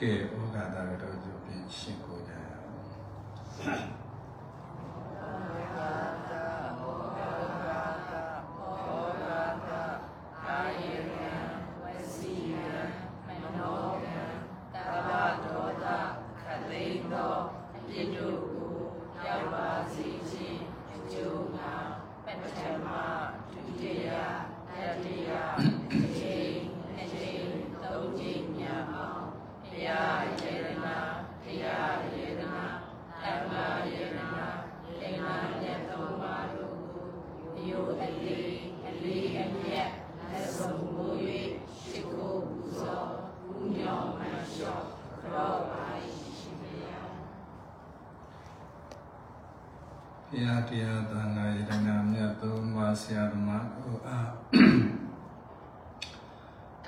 ကဲဩဃာတကတော့ကျပြင်ရှင်းကိုကြရအောင် တရားသံဃာယတနာမြတ်သုံးပါးဆရာဓမ္မတို့အား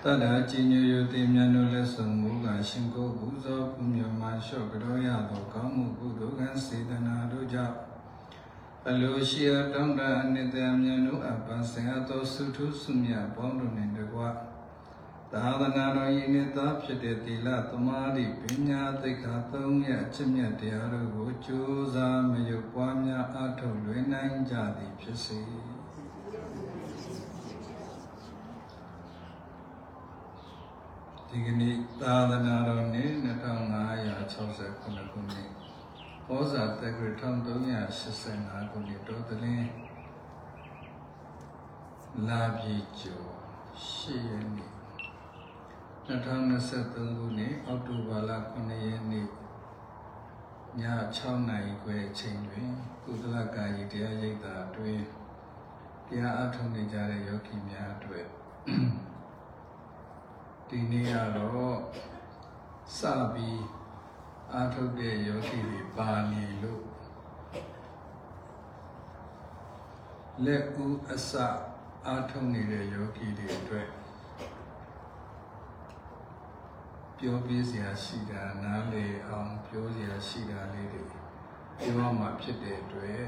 တတ္တာจิญညယတိမြတ်တို့လက်ဆောင်မူကရှင်ကိုပူဇော်ပူမြတ်မှလျှော့ကြောရသောကောင်းမှုကုသိုလ်ကံစေတနာတို့ကြောင့်အလိုရှိအတောင်းတအနှစ်တမြတ်တို့အပ္ပဆင်အသောစုထုစုမြတ်ပေါင်းတို့နှင့်တကွ သာသနာတော်ဤနှစ်သားဖြစ်တဲ့သီလသမာဓိပညာသိက္ခာသုံးရအချက်မြတ်တရားတို့ကိုကြိုးစားမယုတ်ပွားများအားထုတ်လွယ်နိုင်ကြသည်ဖြစ်စေဒီကနေ့သာသနာတော်နှစ်2569ခုနှစ်ဟောဇာတက္ကရာ1385ခုနှစ်တော်တလင်းလာပြီကျော်8ရက်နေ့ 2023ခုနှစ်အောက်တိုဘာလ9ရက်နေ့ည6နာရီခွဲအချိန်တွင်ကုသလကာယီတရားရိပ်သာအတွင်းတရားအထုံနေကြတဲ့ယောဂီများအတွက်ဒီနေ့ကတော့စပြီးအာထုတ်တဲ့ယောဂီတွေပါနေလို့လက်ဦးအစအာထုံနေတဲ့ယောဂီတွေအတွက် ပြောပြစရာရှိတာနားလေအောင်ပြောစရာရှိတာလေးတွေပြောမှဖြစ်တဲ့အတွက်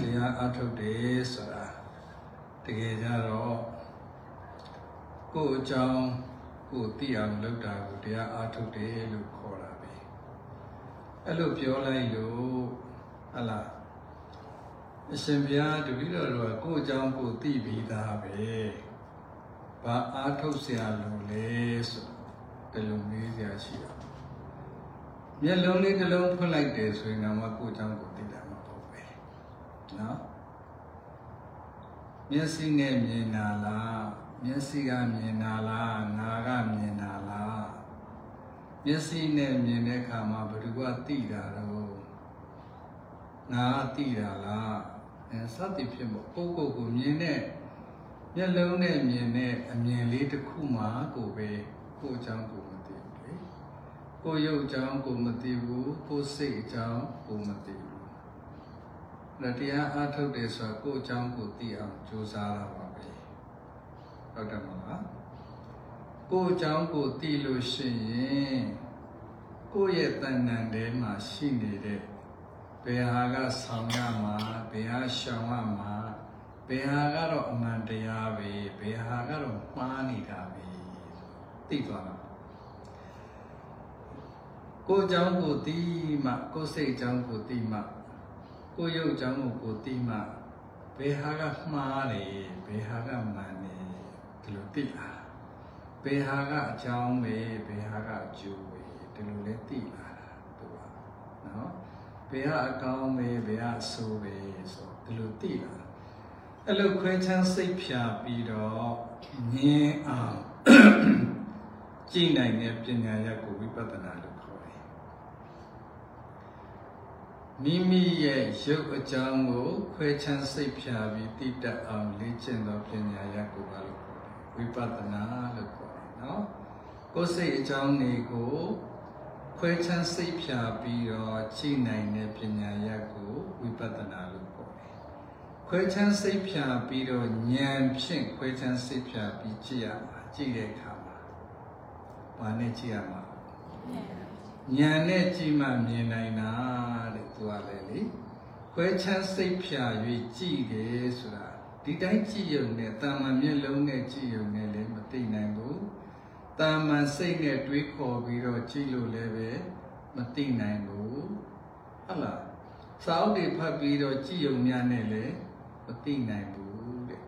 တရားအထုတ်တယ်ဆိုတာတကယ်ကြတော့ကိုယ်အကြောင်းကိုယ်သိအောင်လုပ်တာကိုတရားအထုတ်တယ်လို့ခေါ်တာပဲအဲ့လိုပြောလိုက်လို့ဟလာအရှင်ဘုရားတပည့်တော်တို့ကကိုယ်အကြောင်းကိုသိပြီးသားပဲဘာအာထုတ်เสียလို့လဲဆို ဒီလိုမေးစရာရှိတာမျက်လုံးလေးတစ်လုံးဖွင့်လိုက်တယ်ဆိုရင်တော့ကိုယ်အကြောင်းကိုသိတာမဟုတ်ပဲနော်မျက်စိနဲ့မြင်တာလားမျက်စိကမြင်တာလားနာကမြင်တာလားမျက်စိနဲ့မြင်တဲ့အခါမှာဘယ်သူကသိတာတော့နာကသိတာလားအဲစသည်ဖြစ်မို့ကိုယ့်ကိုယ်ကိုမြင်တဲ့မျက်လုံးနဲ့မြင်တဲ့အမြင်လေးတစ်ခုမှကိုပဲ ကိုယ်အကြောင်းကိုမသိဘူးလေကိုယ်ရုပ်အကြောင်းကိုမသိဘူးကိုယ်စိတ်အကြောင်းကိုမသိဘူးဒါတရားအားထုတ်တယ်ဆိုတာကိုယ်အကြောင်းကိုသိအောင်ကြိုးစားရပါပဲဟုတ်တယ်မလားကိုယ်အကြောင်းကိုသိလို့ရှိရင်ကိုယ့်ရဲ့တဏ္ဍန်ထဲမှာရှိနေတဲ့ဘယ်ဟာကဆောင်ရမှာဘယ်ဟာရှောင်ရမှာဘယ်ဟာကတော့အမှန်တရားပဲဘယ်ဟာကတော့မှားနေတာပဲ သိသွားတာကိုယ်အကြောင်းကိုသိမှကိုယ်စိတ်အကြောင်းကိုသိမှကိုယ်ရုပ်အကြောင်းကိုကိုသိမှဘယ်ဟာကမှားတယ်ဘယ်ဟာကမှန်တယ်ဒီလိုသိလာဘယ်ဟာကအကြောင်းပဲဘယ်ဟာကအကျိုးပဲဒီလိုလဲသိလာတာသူကနော်ဘယ်ဟာအကောင်းပဲဘယ်ဟာအဆိုးပဲဆိုဒီလိုသိလာအဲ့လိုခွဲခြမ်းစိတ်ဖြာပြီးတော့ငြင်းအောင် ကြည့်နိုင်တဲ့ပညာရပ်ကိုဝိပဿနာလို့ခေါ်တယ်မိမိရဲ့ရုပ်အကြောင်းကိုခွဲခြမ်းစိတ်ဖြာပြီးသိတတ်အောင်လေ့ကျင့်သောပညာရပ်ကိုဘာလို့ခေါ်လဲဝိပဿနာလို့ခေါ်တယ်နော်ကိုယ်စိတ်အကြောင်းတွေကိုခွဲခြမ်းစိတ်ဖြာပြီးတော့ကြည့်နိုင်တဲ့ပညာရပ်ကိုဝိပဿနာလို့ခေါ်တယ်ခွဲခြမ်းစိတ်ဖြာပြီးတော့ဉာဏ်ဖြင့်ခွဲခြမ်းစိတ်ဖြာပြီးကြည့်ရမှာကြည့်တဲ့အခါမှာ ဘာနဲ့ကြည့်ရမှာဉာဏ်နဲ့ကြည့်မှမြင်နိုင်တာတဲ့သူကလည်းလေခွဲခြမ်းစိတ်ဖြာ၍ကြည့်တယ်ဆိုတာဒီတိုင်းကြည့်ရုံနဲ့တာမန်မျက်လုံးနဲ့ကြည့်ရုံနဲ့လည်းမသိနိုင်ဘူးတာမန်စိတ်နဲ့တွေးခေါ်ပြီးတော့ကြည့်လို့လည်းပဲမသိနိုင်ဘူးဟုတ်လားစာအုပ်တွေဖတ်ပြီးတော့ကြည့်ရုံများနဲ့လည်းမသိနိုင်ဘူးတဲ့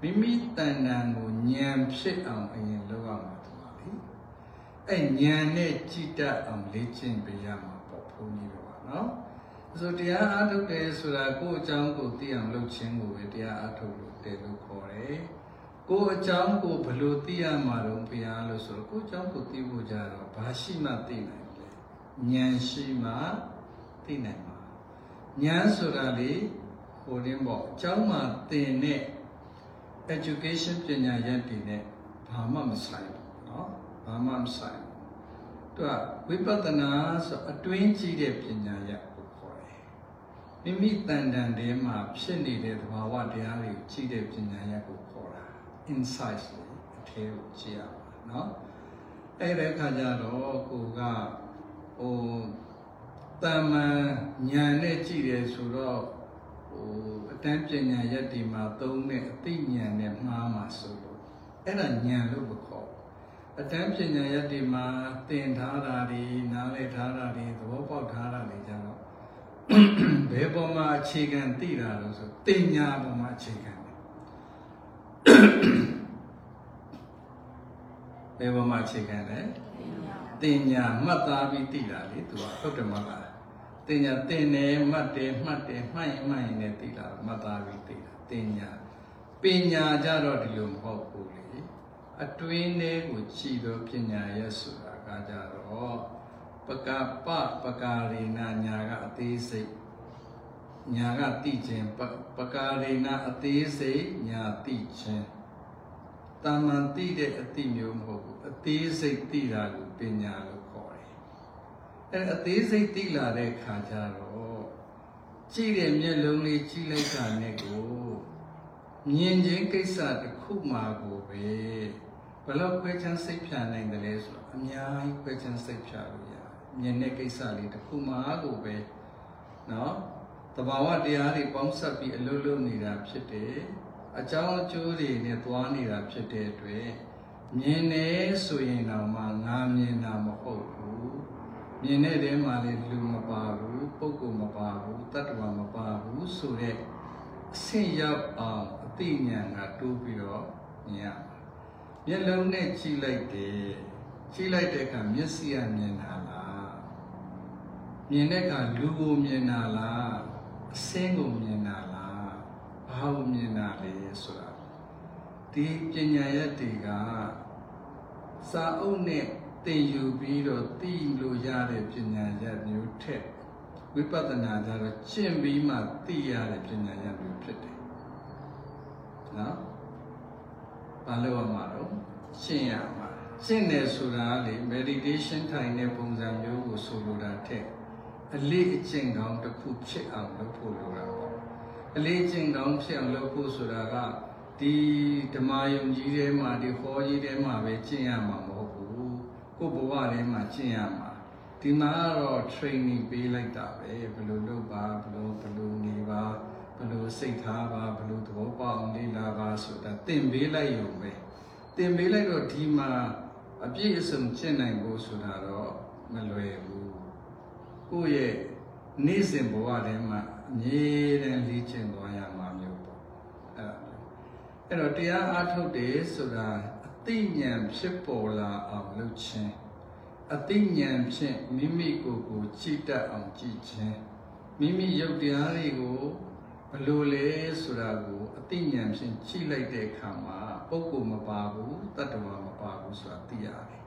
မိမိတဏ္ဍာကိုဉာဏ်ဖြစ်အောင်အရင်လုပ်ရမှာသူပါလေ အဲ့ဉာဏ်နဲ့ကြည်တတ်အောင်လေ့ကျင့်ပေးရမှာပေါ့ဘုန်းကြီးတို့ကနော်ဆိုတရားအားထုတ်တယ်ဆိုတာကိုယ့်အကြောင်းကိုသိအောင်လုပ်ခြင်းကိုပဲတရားအားထုတ်လို့တယ်လို့ခေါ်တယ်ကိုယ့်အကြောင်းကိုဘယ်လိုသိရမှာတော့ဘုရားလို့ဆိုတော့ကိုယ့်အကြောင်းကိုသိဖို့ကြတော့ဘာရှိမှသိနိုင်လဲဉာဏ်ရှိမှသိနိုင်မှာဉာဏ်ဆိုတာလေဟိုရင်းပေါ့အကြောင်းမှသင်တဲ့ education ပညာရပ်တွေနဲ့ဘာမှမဆိုင် ဘူးเนาะဘာမှမဆိုင်ဘူးသူကဝိပဿနာဆိုအတွင်းကြည့်တဲ့ပညာရပ်ကိုခေါ်တယ်မိမိတန်တန်ထဲမှာဖြစ်နေတဲ့သဘာဝတရားတွေကိုကြည့်တဲ့ပညာရပ်ကိုခေါ်တာ insight လို့အထဲကိုကြည့်ရမှာเนาะအဲ့ဒီအခါကျတော့ကိုကဟိုတမ္မာဉာဏ်နဲ့ကြည့်တယ်ဆိုတော့ဟိုအတန်းပညာရက်ဒီမှာသုံးတဲ့အသိဉာဏ်နဲ့မှားမှာဆိုလို့အဲ့ဒါဉာဏ်လို့မခေါ်ဘူး အတန်းပညာရက်ဒီမှာသင်ထားတာဒီနားလည်ထားတာဒီသဘောပေါက်ထားတာတွေကြတော့ဘယ်ပေါ်မှာအခြေခံသိတာလို့ဆိုတင်ညာပေါ်မှာအခြေခံတယ်ဘယ်ပေါ်မှာအခြေခံလဲတင်ညာမှတ်သားပြီးသိတာလေသူကဟုတ်တယ်မဟုတ်လားတင်ညာတင်တယ်မှတ်တယ်မှတ်တယ်မှတ်ရင်မှတ်ရင်လည်းသိတာမှတ်သားပြီးသိတာတင်ညာပညာကြတော့ဒီလိုမဟုတ်ဘူးလေ အတွင်းလေးကိုကြည်တော့ပညာရဲ့ဆိုတာကကြတော့ပကပပကာရေနာညာကအသေးစိတ်ညာကတိခြင်းပကာရေနာအသေးစိတ်ညာတိခြင်းတာမန်တိတဲ့အတိမျိုးမဟုတ်ဘူးအသေးစိတ်တိတာကိုပညာလို့ခေါ်တယ်အဲအသေးစိတ်တိလာတဲ့ခါကျတော့ကြည့်တဲ့မျက်လုံးလေးကြည့်လိုက်တာနဲ့ကိုမြင်ခြင်းကိစ္စတစ်ခုမှကိုပဲ ဘလောက်ခွဲချမ်းစိတ်ဖြာနိုင်တယ်လဲဆိုအများကြီးခွဲချမ်းစိတ်ဖြာလို့ရတယ်။မြင်တဲ့ကိစ္စလေးတစ်ခုမှကိုပဲနော်တဘာဝတရားတွေပေါင်းစပ်ပြီးအလုပ်လုပ်နေတာဖြစ်တယ်။အကြောင်းအကျိုးတွေနဲ့သွားနေတာဖြစ်တဲ့အတွက်မြင်နေဆိုရင်တော့မှငါမြင်တာမဟုတ်ဘူး။မြင်တဲ့တဲမှာလေလူမပါဘူး၊ပုဂ္ဂိုလ်မပါဘူး၊တတ္တဝါမပါဘူးဆိုတဲ့အဆင့်ရောက်အောင်အသိဉာဏ်ကတိုးပြီးတော့မြင်ရ မျက်လုံးနဲ့ကြည့်လိုက်တယ်ကြည့်လိုက်တဲ့အခါမျက်စိကမြင်တာလားမြင်တဲ့အခါလူကိုမြင်တာလားအစင်းကိုမြင်တာလားဘာကိုမြင်တာလဲဆိုတာဒီပညာရက်တွေကစာအုပ်နဲ့သင်ယူပြီးတော့သိလို့ရတဲ့ပညာရက်မျိုးထက်ဝိပဿနာကြတော့ကျင့်ပြီးမှသိရတဲ့ပညာရက်မျိုးဖြစ်တယ်နော် ဘာလို့ရမှာတော့ရှင်းရမှာရှင်းတယ်ဆိုတာလေ meditation ထိုင်တဲ့ပုံစံမျိုးကိုဆိုလိုတာထက်အလေးအကျင့်ကောင်းတစ်ခုဖြစ်အောင်လုပ်ဖို့လိုတာပေါ့အလေးအကျင့်ကောင်းဖြစ်အောင်လုပ်ဖို့ဆိုတာကဒီဓမ္မယုံကြီးထဲမှာဒီဟောကြီးထဲမှာပဲကျင့်ရမှာမဟုတ်ဘူးကိုယ်ဘဝထဲမှာကျင့်ရမှာဒီမှာတော့ training ပေးလိုက်တာပဲဘယ်လိုလုပ်ပါဘယ်လိုဘယ်လိုနေပါ ဘယ်လိုစိတ်ထားပါဘယ်လိုသဘောပေါက်အောင်လေ့လာပါဆိုတာသင်ပေးလိုက်ရုံပဲသင်ပေးလိုက်တော့ဒီမှာအပြည့်အစုံကျင့်နိုင်ဖို့ဆိုတာတော့မလွယ်ဘူးကိုယ့်ရဲ့နေ့စဉ်ဘဝထဲမှာအမြဲတမ်းလေ့ကျင့်သွားရမှာမျိုးပေါ့အဲ့ဒါအဲ့တော့တရားအားထုတ်တယ်ဆိုတာအသိဉာဏ်ဖြစ်ပေါ်လာအောင်လုပ်ခြင်းအသိဉာဏ်ဖြင့်မိမိကိုယ်ကိုကြည်တတ်အောင်ကြည်ခြင်းမိမိရုပ်တရားတွေကို ဘလို့လဲဆိုတာကိုအသိဉာဏ်ဖြင့်ကြည့်လိုက်တဲ့အခါမှာပုဂ္ဂိုလ်မပါဘူးတတ္တဝါမပါဘူးဆိုတာသိရတယ်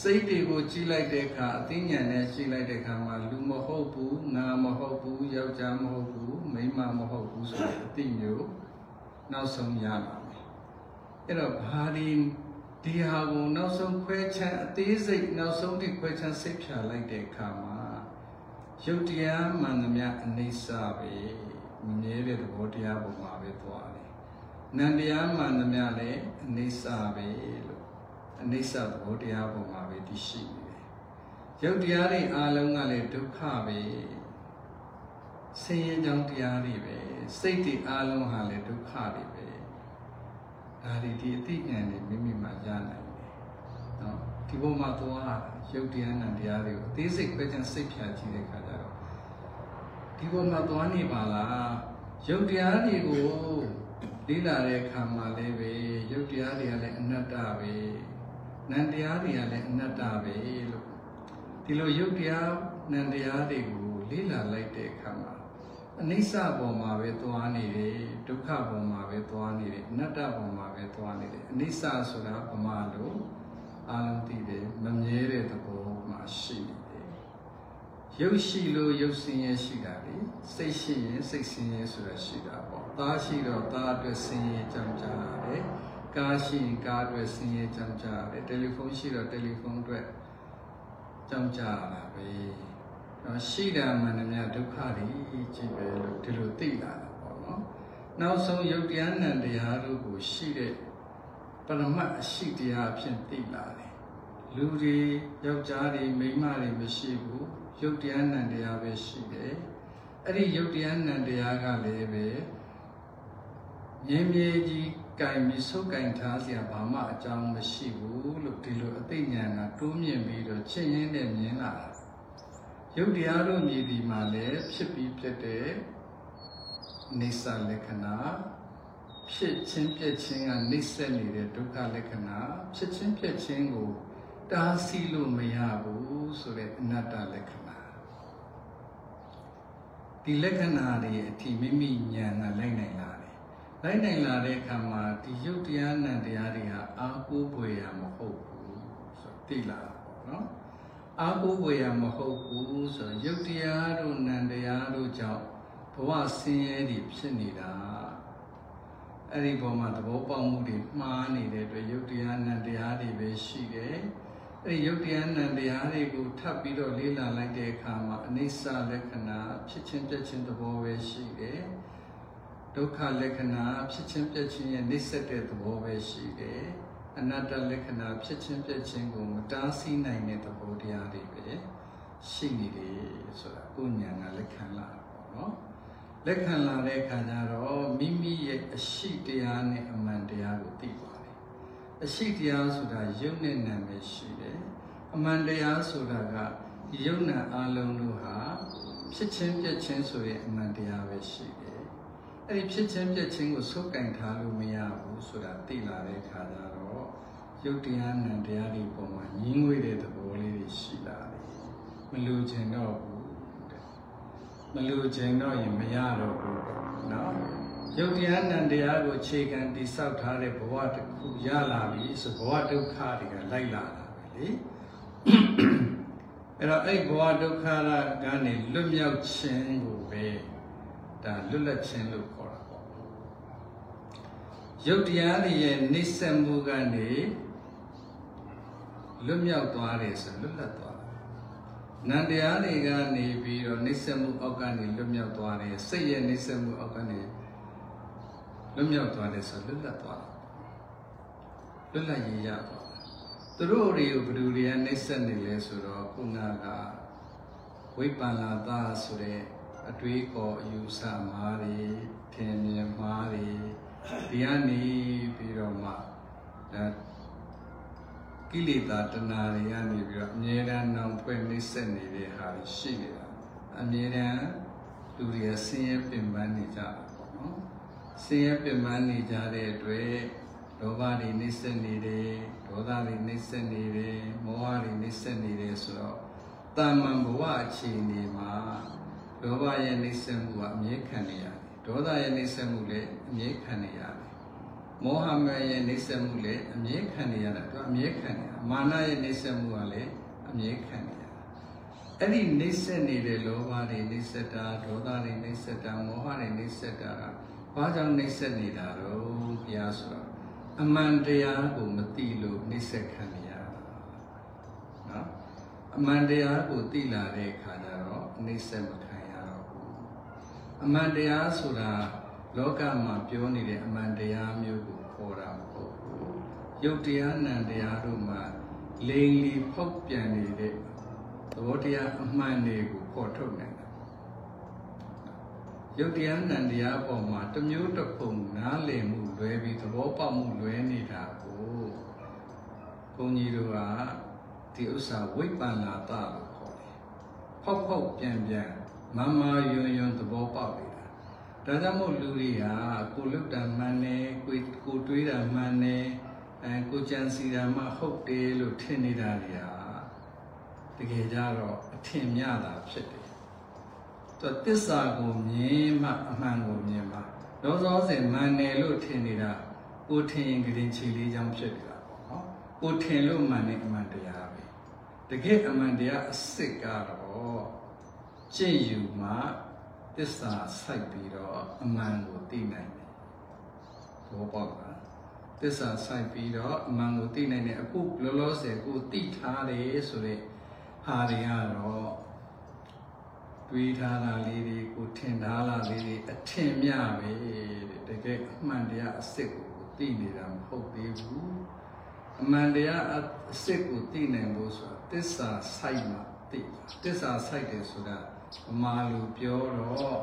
စိတ်တွေကိုကြည့်လိုက်တဲ့အခါအသိဉာဏ်နဲ့ကြည့်လိုက်တဲ့အခါမှာလူမဟုတ်ဘူးငါမဟုတ်ဘူးယောက်ျားမဟုတ်ဘူးမိန်းမမဟုတ်ဘူးဆိုတဲ့အသိမျိုးနောက်ဆုံးရပါမယ်အဲ့တော့ဘာဒီဒီဟာကိုနောက်ဆုံးခွဲချမ်းအသေးစိတ်နောက်ဆုံးထိခွဲချမ်းစိတ်ဖြာလိုက်တဲ့အခါမှာရုပ်တရားမှန်သမျှအနိစ္စပဲ မမြဲတဲ့သဘောတရားပုံမှာပဲသွားတယ်။နန္တရားမှန်သမျှလည်းအနိစ္စပဲလို့အနိစ္စသဘောတရားပုံမှာပဲတည်ရှိနေတယ်။ရုပ်တရားတွေအလုံးကလည်းဒုက္ခပဲ။ဆင်းရဲကြောင်းတရားတွေပဲ။စိတ်တွေအလုံးဟာလည်းဒုက္ခတွေပဲ။ဒါတွေဒီအသိဉာဏ်တွေမိမိမှာရနိုင်တယ်။နော်ဒီပုံမှာသွားရုပ်တရားနဲ့တရားတွေကိုအသေးစိတ်ပဲချင်စိတ်ဖြာကြည့်တဲ့အခါကျတော့ ဒီပုံမှာသွားနေပါလားရုပ်တရားတွေကိုလေ့လာတဲ့အခါမှာလည်းပဲရုပ်တရားတွေကလည်းအနတ္တပဲနံတရားတွေကလည်းအနတ္တပဲလို့ဒီလိုရုပ်တရားနံတရားတွေကိုလေ့လာလိုက်တဲ့အခါမှာအနိစ္စပေါ်မှာပဲသွားနေတယ်ဒုက္ခပေါ်မှာပဲသွားနေတယ်အနတ္တပေါ်မှာပဲသွားနေတယ်အနိစ္စဆိုတာဗမာလို့အာလုံးသိတယ်မမြဲတဲ့သဘောမှာရှိနေတယ် ရုပ်ရှိလို့ရုပ်ဆင်းရဲရှိတာလေစိတ်ရှိရင်စိတ်ဆင်းရဲဆိုတာရှိတာပေါ့သားရှိတော့သားအတွက်ဆင်းရဲကြောင့်ကြရတယ်ကားရှိရင်ကားအတွက်ဆင်းရဲကြောင့်ကြရတယ်တယ်လီဖုန်းရှိတော့တယ်လီဖုန်းအတွက်ကြောင့်ကြရတာပဲတော့ရှိတာမှန်တယ်များဒုက္ခတွေကြည့်ပဲလို့ဒီလိုသိလာတာပေါ့နော်နောက်ဆုံးယုတ်တရားနံတရားတို့ကိုရှိတဲ့ပရမတ်အရှိတရားအဖြစ်သိလာတယ်လူတွေယောက်ျားတွေမိန်းမတွေမရှိဘူး ယုတ်တရားနံတရားပဲရှိတယ်အဲ့ဒီယုတ်တရားနံတရားကလည်းပဲမြင်းမြေကြီးကင်ပြီးဆုပ်ကင်ထားစရာဘာမှအကြောင်းမရှိဘူးလို့ဒီလိုအသိဉာဏ်ကတိုးမြင့်ပြီးတော့ချင့်ရင်းနဲ့မြင်လာတာယုတ်တရားတို့မြည်ဒီမှာလည်းဖြစ်ပြီးဖြစ်တဲ့နေဆလက္ခဏာဖြစ်ချင်းပြည့်ချင်းကနေဆက်နေတဲ့ဒုက္ခလက္ခဏာဖြစ်ချင်းပြည့်ချင်းကိုတားဆီးလို့မရဘူးဆိုတဲ့အနတ္တလက္ခဏာ ဒီလက္ခဏာတွေအထိမိမိဉာဏ်ကလိုက်နိုင်လာတယ်လိုက်နိုင်လာတဲ့အခါမှာဒီယုတ်တရားနံတရားတွေဟာအာကိုးပွေရမဟုတ်ဘူးဆိုသိလာတာပေါ့နော်အာကိုးပွေရမဟုတ်ဘူးဆိုရုပ်တရားတို့နံတရားတို့ကြောင့်ဘဝဆင်းရဲတွေဖြစ်နေတာအဲ့ဒီပုံမှာသဘောပေါက်မှုတွေမှားနေတဲ့အတွက်ရုပ်တရားနံတရားတွေပဲရှိတယ် အဲ့ဒီယုတ်တရားနံတရားတွေကိုထပ်ပြီးတော့လေ့လာလိုက်တဲ့အခါမှာအနိစ္စလက္ခဏာဖြစ်ချင်းပြည့်ချင်းသဘောပဲရှိတယ်ဒုက္ခလက္ခဏာဖြစ်ချင်းပြည့်ချင်းရဲ့နှိစ္စတဲ့သဘောပဲရှိတယ်အနတ္တလက္ခဏာဖြစ်ချင်းပြည့်ချင်းကိုမတားဆီးနိုင်တဲ့သဘောတရားတွေပဲရှိနေတယ်ဆိုတာကိုဉာဏ်ကလက်ခံလာတာပေါ့နော်လက်ခံလာတဲ့အခါကျတော့မိမိရဲ့အရှိတရားနဲ့အမှန်တရားကိုသိသွားတယ် အရှိတရားဆိုတာယုံနဲ့နာမည်ရှိတယ်အမှန်တရားဆိုတာကယုံနာအလုံးတို့ဟာဖြစ်ချင်းပြည့်ချင်းဆိုရဲ့အမှန်တရားပဲရှိတယ်အဲ့ဒီဖြစ်ချင်းပြည့်ချင်းကိုစုပ်ကင်ထားလို့မရဘူးဆိုတာသိလာတဲ့အခါကျတော့ယုတ်တရားနံတရားတွေပုံမှာညင်းငွေတဲ့သဘောလေးတွေရှိလာတယ်မလူချင်တော့ဘူးတဲ့မလူချင်တော့ရင်မရတော့ဘူးနော် ယုတ်တရားနံတရားကိုအခြေခံတည်ဆောက်ထားတဲ့ဘဝတစ်ခုရလာပြီဆိုဘဝဒုက္ခတွေကလိုက်လာတာပဲလေအဲ့တော့အဲ့ဘဝဒုက္ခကနေလွတ်မြောက်ခြင်းကိုပဲဒါလွတ်လပ်ခြင်းလို့ခေါ်တာပေါ့ရုပ်တရားတွေရဲ့နှိစ္စမှုကနေလွတ်မြောက်သွားတယ်ဆိုလွတ်လပ်သွားတာနန္တရားတွေကနေပြီးတော့နှိစ္စမှုအောက်ကနေလွတ်မြောက်သွားတယ်စိတ်ရဲ့နှိစ္စမှုအောက်ကနေ လွတ်မြောက်သွားတယ်ဆိုလွတ်လပ်သွားတာလွတ်လပ်ရရသွားတာသူတို့တွေကိုဘယ်သူတွေကနှိစ္စနေလဲဆိုတော့ခုနကဝိပ္ပန္လာသဆိုတဲ့အတွေးခေါ်အယူဆမှားတွေထင်မြင်မှားတွေဒီကနေပြီးတော့မှဒါကိလေသာတဏှာတွေကနေပြီးတော့အမြဲတမ်းနောင်ဖွဲ့နှိမ့်ဆက်နေတဲ့ဟာရှိနေတာအမြဲတမ်းလူတွေဆင်းရဲပင်ပန်းနေကြတာပေါ့နော် ဆင်းရဲပင်ပန်းနေကြတဲ့အတွက်လောဘတွေနှိမ့်ဆက်နေတယ်ဒေါသတွေနှိမ့်ဆက်နေတယ်မောဟတွေနှိမ့်ဆက်နေတယ်ဆိုတော့တာမန်ဘဝအခြေအနေမှာလောဘရဲ့နှိမ့်ဆက်မှုကအမြဲခံနေရတယ်ဒေါသရဲ့နှိမ့်ဆက်မှုလည်းအမြဲခံနေရတယ်မောဟမရဲ့နှိမ့်ဆက်မှုလည်းအမြဲခံနေရတာသူအမြဲခံနေတာမာနရဲ့နှိမ့်ဆက်မှုကလည်းအမြဲခံနေရတာအဲ့ဒီနှိမ့်ဆက်နေတဲ့လောဘတွေနှိမ့်ဆက်တာဒေါသတွေနှိမ့်ဆက်တာမောဟတွေနှိမ့်ဆက်တာက ဘာကြောင့်နှိမ့်ဆက်နေတာတော့ဘုရားဆိုတော့အမှန်တရားကိုမသိလို့နှိစ္စခံနေရတာနော်အမှန်တရားကိုသိလာတဲ့အခါကျတော့နှိစ္စမခံရတော့ဘူးအမှန်တရားဆိုတာလောကမှာပြောနေတဲ့အမှန်တရားမျိုးကိုခေါ်တာမဟုတ်ဘူးယုတ်တရားနံတရားတို့မှာလိန်လီဖောက်ပြန်နေတဲ့သဘောတရားအမှန်တွေကိုပေါ်ထုတ်နို င်တာယုတ်တရားနံတရားပေါ်မှာတစ်မျိုးတစ်ပုံနားလည်မှုလွဲပြီးသဘောပေါက်မှုလွဲနေတာကိုဘုန်းကြီးတို့ကဒီဥစ္စာဝိပ္ပန္နာတလို့ခေါ်တယ်။ဖောက်ဖောက်ပြန်ပြန်မမယွန်းယွန်းသဘောပေါက်နေတာ။ဒါကြောင့်မို့လူတွေကကိုလုတ်တာမှန်တယ်ကိုကိုတွေးတာမှန်တယ်အဲကိုကြံစီတာမှဟုတ်တယ်လို့ထင်နေတာတွေကတကယ်ကြတော့အထင်မြတာဖြစ်တယ်။ သူတစ္ဆာကိုမြင်မှအမှန်ကိုမြင်မှလောစောစင်မှန်တယ်လို့ထင်နေတာကိုထင်ရင်ကလေးချီလေးချောင်းဖြစ်နေတာပေါ့နော်။ကိုထင်လို့မှန်တဲ့အမှန်တရားပဲ။တကယ်အမှန်တရားအစ်စ်ကတော့ကြင့်ယူမှတစ္ဆာစိုက်ပြီးတော့အမှန်ကိုသိနိုင်တယ်။ဘောပေါက်လား။တစ္ဆာစိုက်ပြီးတော့အမှန်ကိုသိနိုင်တယ်အခုလောလောဆယ်ကိုသိထားတယ်ဆိုတဲ့ဟာတွေကတော့ တွေးထားတာလေးတွေကိုထင်ထားတာလေးတွေအထင်မြပဲတဲ့တကယ်အမှန်တရားအစ်စ်ကိုသိနေတာမဟုတ်သေးဘူးအမှန်တရားအစ်စ်ကိုသိနိုင်ဖို့ဆိုတာတစ္ဆာစိုက်မှသိတစ္ဆာစိုက်တယ်ဆိုတာအမှားလို့ပြောတော့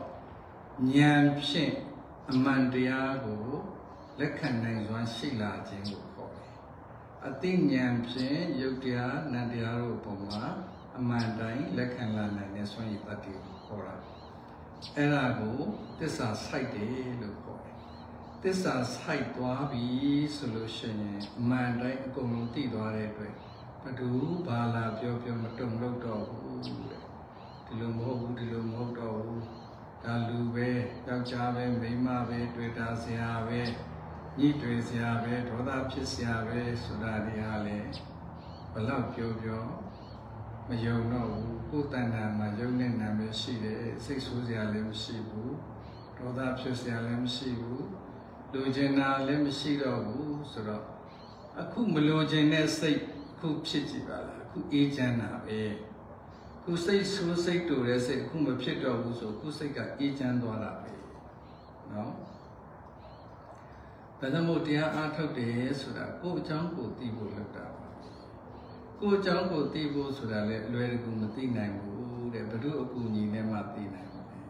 ဉာဏ်ဖြင့်အမှန်တရားကိုလက်ခံနိုင်စွမ်းရှိလာခြင်းကိုခေါ်တယ်အသိဉာဏ်ဖြင့်ယုတ်တရားနံတရားတို့ပုံမှာ အမှန်တိုင်းလက်ခံလာနိုင်တဲ့စွမ်းရည်တတ်တည်ကိုခေါ်တာအဲ့ဒါကိုတစ္ဆာစိုက်တယ်လို့ခေါ်တယ်တစ္ဆာစိုက်သွားပြီဆိုလို့ရှိရင်အမှန်တိုင်းအကုန်လုံးသိသွားတဲ့အတွက်ဘဒူဘာလာပြောပြောမတုံလို့တော့ဘူးတဲ့ဒီလိုမဟုတ်ဘူးဒီလိုမဟုတ်တော့ဘူးဒါလူပဲယောက်ျားပဲမိန်းမပဲတွေ့တာဆရာပဲညှိတွေ့ဆရာပဲဒေါသဖြစ်ဆရာပဲဆိုတာတွေဟာလေဘလောက်ပြောပြော မယုံတော့ဘူးကိုယ်တဏ္ဍာမှာယုံတဲ့နာမည်ရှိတယ်စိတ်ဆိုးစရာလည်းမရှိဘူးဒေါသဖြစ်စရာလည်းမရှိဘူးလူကျင်တာလည်းမရှိတော့ဘူးဆိုတော့အခုမလိုချင်တဲ့စိတ်အခုဖြစ်ကြည့်ပါလားအခုအေးချမ်းတာပဲခုစိတ်ဆိုးစိတ်တူတဲ့စိတ်အခုမဖြစ်တော့ဘူးဆိုခုစိတ်ကအေးချမ်းသွားတာပဲနော်ဒါကြောင့်မို့တရားအားထုတ်တယ်ဆိုတာကိုယ်အကြောင်းကိုသိဖို့လုပ်တာပါ ကိုယ်အကြောင်းကိုသိဖို့ဆိုတာလည်းအလွယ်တကူမသိနိုင်ဘူးတဲ့ဘု து အကူညီနဲ့မှသိနိုင်တယ်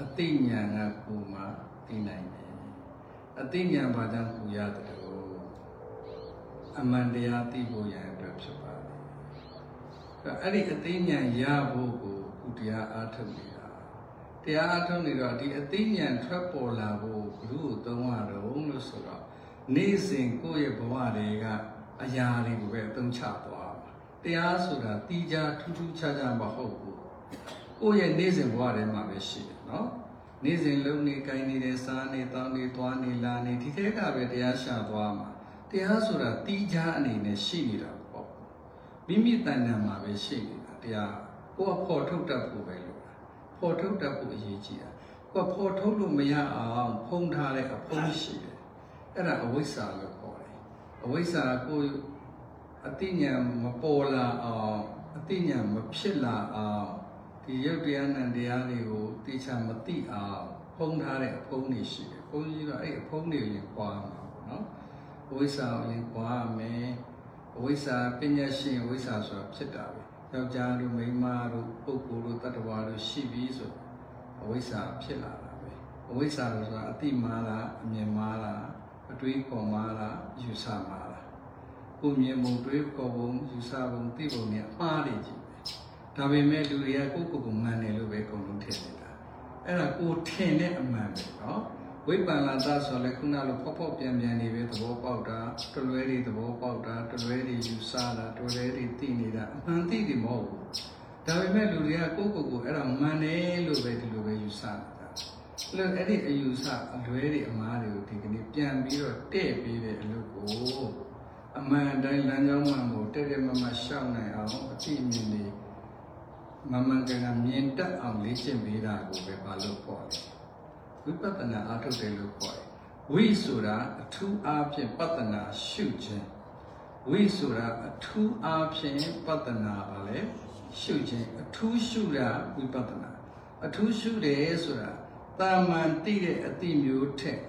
အသိဉာဏ်ကကိုယ်မှသိနိုင်တယ်အသိဉာဏ်ဘာကြောင့်ကူရတယ်လို့အမှန်တရားသိဖို့ရန်အတွက်ဖြစ်ပါတယ်အဲ့ဒီအသိဉာဏ်ရဖို့ကိုကုတရားအားထုတ်နေတာတရားအားထုတ်နေတော့ဒီအသိဉာဏ်ထွက်ပေါ်လာဖို့ဘု து ကိုသုံးရတော့လို့ဆိုတော့နေ့စဉ်ကိုယ့်ရဲ့ဘဝတွေက အရာတွေကိုပဲအသုံးချသွားမှာတရားဆိုတာတီးခြားထူးထူးခြားခြားမဟုတ်ဘူးကိုယ့်ရဲ့နေ့စဉ်ဘဝထဲမှာပဲရှိတယ်နော်နေ့စဉ်လုံးနေကိုင်းနေတဲ့စားနေတောင်းနေသွားနေလာနေဒီထဲကပဲတရားရှာသွားမှာတရားဆိုတာတီးခြားအနေနဲ့ရှိနေတာပေါ့မိမိတဏ္ဍာမှာပဲရှိနေတာတရားကိုယ်ကဖော်ထုတ်တတ်ဖို့ပဲလို့ဖော်ထုတ်တတ်ဖို့အရေးကြီးတာကိုယ်ဖော်ထုတ်လို့မရအောင်ဖုံးထားတဲ့အဖုံးရှိတယ်အဲ့ဒါအဝိဇ္ဇာလို့ခေါ်တယ် အဝိဇ္ဇာကိုအတိညာမပေါ်လာအောင်အတိညာမဖြစ်လာအောင်ဒီရုပ်တရားနဲ့တရားတွေကိုသိချမသိအောင်ဖုံးထားတဲ့အဖုံးတွေရှိတယ်ဘုန်းကြီးကအဲ့အဖုံးတွေရင်ပွားမှာပေါ့နော်အဝိဇ္ဇာကိုရင်ပွားမယ်အဝိဇ္ဇာပညာရှိရင်အဝိဇ္ဇာဆိုတာဖြစ်တာပဲယောက်ျားတို့မိန်းမတို့ပုဂ္ဂိုလ်တို့တ attva တို့ရှိပြီဆိုအဝိဇ္ဇာဖြစ်လာတာပဲအဝိဇ္ဇာဆိုတာအတိမာတာအမြင်မာတာအ တွေးခေါ်မာတာယူဆမာတာကိုမြင်မှုတွေးခေါ်ပုံယူဆပုံသိပုံနဲ့အမှားတွေကြီးပဲဒါပေမဲ့လူတွေကကိုယ့်ကိုယ်ကိုမှန်တယ်လို့ပဲအကုန်လုံးထင်နေတာအဲ့ဒါကိုထင်တဲ့အမှန်ပဲနော်ဝိပ္ပန္နတာဆိုလည်းခုနလိုဖောက်ဖောက်ပြန်ပြန်နေပဲသဘောပေါက်တာတလွဲတွေသဘောပေါက်တာတလွဲတွေယူဆတာတလွဲတွေသိနေတာအမှန်သိတယ်မဟုတ်ဘူးဒါပေမဲ့လူတွေကကိုယ့်ကိုယ်ကိုအဲ့ဒါမှန်တယ်လို့ပဲဒီလိုပဲယူဆနေတာ အဲ့အဲ့ဒီအယူဆအလွဲတွေအမားတွေကိုဒီကနေ့ပြန်ပြီးတော့တဲ့ပြီးတဲ့အလုပ်ကိုအမှန်တိုင်းလမ်းကြောင်းမှန်ကိုတဲ့တဲ့မမရှောက်နိုင်အောင်အတိအမြင်တွေမမှန်ကန်ကန်မြင်တတ်အောင်လေ့ကျင့်ပေးတာကိုပဲမလုပ်ပေါ့လေဝိပဿနာအားထုတ်တယ်လို့ခေါ်တယ်ဝဝိဆိုတာအထူးအားဖြင့်ပတ္တနာရှုခြင်းဝိဆိုတာအထူးအားဖြင့်ပတ္တနာပါလေရှုခြင်းအထူးရှုတာဝိပဿနာအထူးရှုတယ်ဆိုတာ တာမန်တိတဲ့အတိမျိုးထက်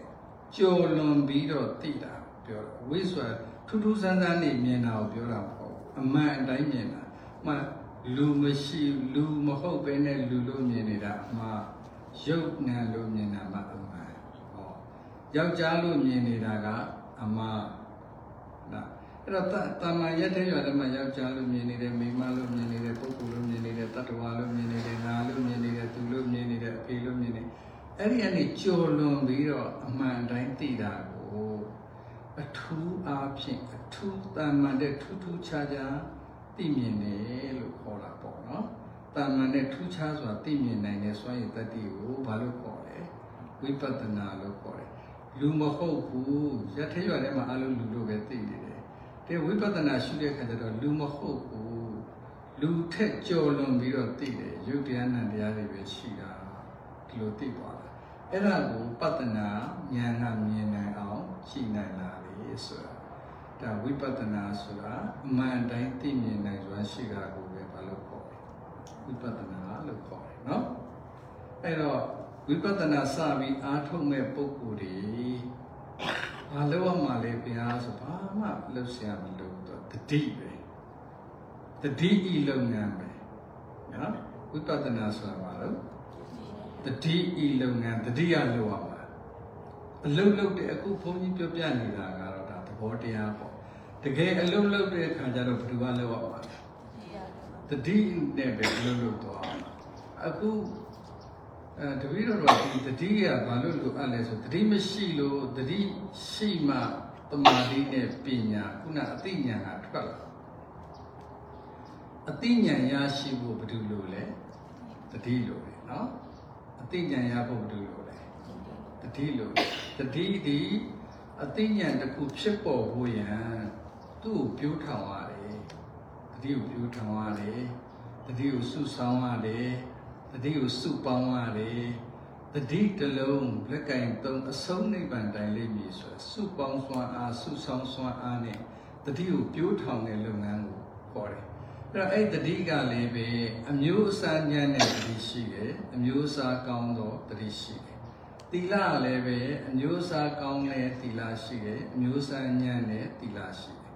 ကျော်လွန်ပြီးတော့တိတာပြောတာဝိဆိုတာထူးထူးဆန်းဆန်းနေမြင်တာကိုပြောတာမဟုတ်ဘူးအမှန်အတိုင်းမြင်တာမှလူမရှိလူမဟုတ်ပဲနဲ့လူလို့မြင်နေတာအမှားရုပ်နာလို့မြင်တာမှအမှန်ဟောယောက်ျားလို့မြင်နေတာကအမှားနော်အဲ့တော့တာမန်ရက်တဲ့ရွာဓမ္မယောက်ျားလို့မြင်နေတယ်မိန်းမလို့မြင်နေတယ်ပုဂ္ဂိုလ်လို့မြင်နေတယ်တတ္တဝါလို့မြင်နေတယ်ငါလို့မြင်နေတယ်သူလို့မြင်နေတယ်အဖေလို့မြင်နေ အဲ့ဒီအနေကြော်လွန်ပြီးတော့အမှန်တိုင်းသိတာကိုအထူးအားဖြင့်အထူးတာမန်တဲ့ထူးထူးခြားခြားသိမြင်တယ်လို့ခေါ်တာပေါ့နော်တာမန်တဲ့ထူးခြားစွာသိမြင်နိုင်တဲ့စွမ်းရည်တတ္တိကိုဘာလို့ခေါ်လဲဝိပဿနာလို့ခေါ်တယ်လူမဟုတ်ဘူးရထရွာထဲမှာအလုံးလူလို့ပဲသိနေတယ်တဲ့ဝိပဿနာရှုတဲ့အခါကျတော့လူမဟုတ်ဘူးလူထက်ကျော်လွန်ပြီးတော့သိတယ်ယုတ်တရားနဲ့တရားတွေပဲရှိတာဒီလိုသိသွားတာ အဲ့ဒါကိုပတ္တနာဉာဏ်ကမြင်နိုင်အောင်ရှိနိုင်လာပြီဆိုတာဒါဝိပဿနာဆိုတာအမှန်တိုင်းသိမြင်နိုင်စွာရှိတာကိုပဲဘာလို့ခေါ်လဲဝိပဿနာလို့ခေါ်တယ်နော်အဲ့တော့ဝိပဿနာစပြီးအားထုတ်မဲ့ပုဂ္ဂိုလ်တွေဘာလို့ရမှာလဲဘုရားဆိုဘာမှလုပ်ဆရာမလို့တော့တတိပဲတတိဤလုပ်ငန်းပဲနော်ဝိပဿနာဆိုတာဘာလို့ တတိဤလုပ်ငန်းတတိယလုပ်ရမှာအလုပ်လုပ်တဲ့အခုဘုန်းကြီးပြောပြနေတာကတော့ဒါသဘောတရားပေါ့တကယ်အလုပ်လုပ်တဲ့အခါကျတော့ဘယ်သူကလုပ်ရမှာလဲတတိနဲ့ပဲအလုပ်လုပ်သွားအောင်အခုအဲတပည့်တော်ကဒီတတိကဘာလို့လိုအပ်လဲဆိုတတိမရှိလို့တတိရှိမှတမာတိနဲ့ပညာခုနအသိဉာဏ်ကထွက်လာအသိဉာဏ်ရရှိဖို့ဘာလို့လိုလဲတတိလိုတယ်နော်အ သိဉာဏ်ရဖို့ဘာလို့လိုလဲတတိလိုတတိဒီအသိဉာဏ်တစ်ခုဖြစ်ပေါ်ဖို့ရန်သူ့ကိုပြိုးထောင်ရတယ်တတိကိုပြိုးထောင်ရတယ်တတိကိုစုဆောင်းရတယ်တတိကိုစုပေါင်းရတယ်တတိတလုံးလက်ကင်သုံးအဆုံးနိဗ္ဗာန်တိုင်လိမ့်မည်ဆိုစုပေါင်းစွမ်းအားစုဆောင်းစွမ်းအားနဲ့တတိကိုပြိုးထောင်တဲ့လုပ်ငန်းကိုခေါ်တယ် အဲ့တော့အဲ့တတိကလည်းပဲအမျိုးအစားညံ့တဲ့တတိရှိတယ်အမျိုးအစားကောင်းသောတတိရှိတယ်သီလလည်းပဲအမျိုးအစားကောင်းတဲ့သီလရှိတယ်အမျိုးအစားညံ့တဲ့သီလရှိတယ်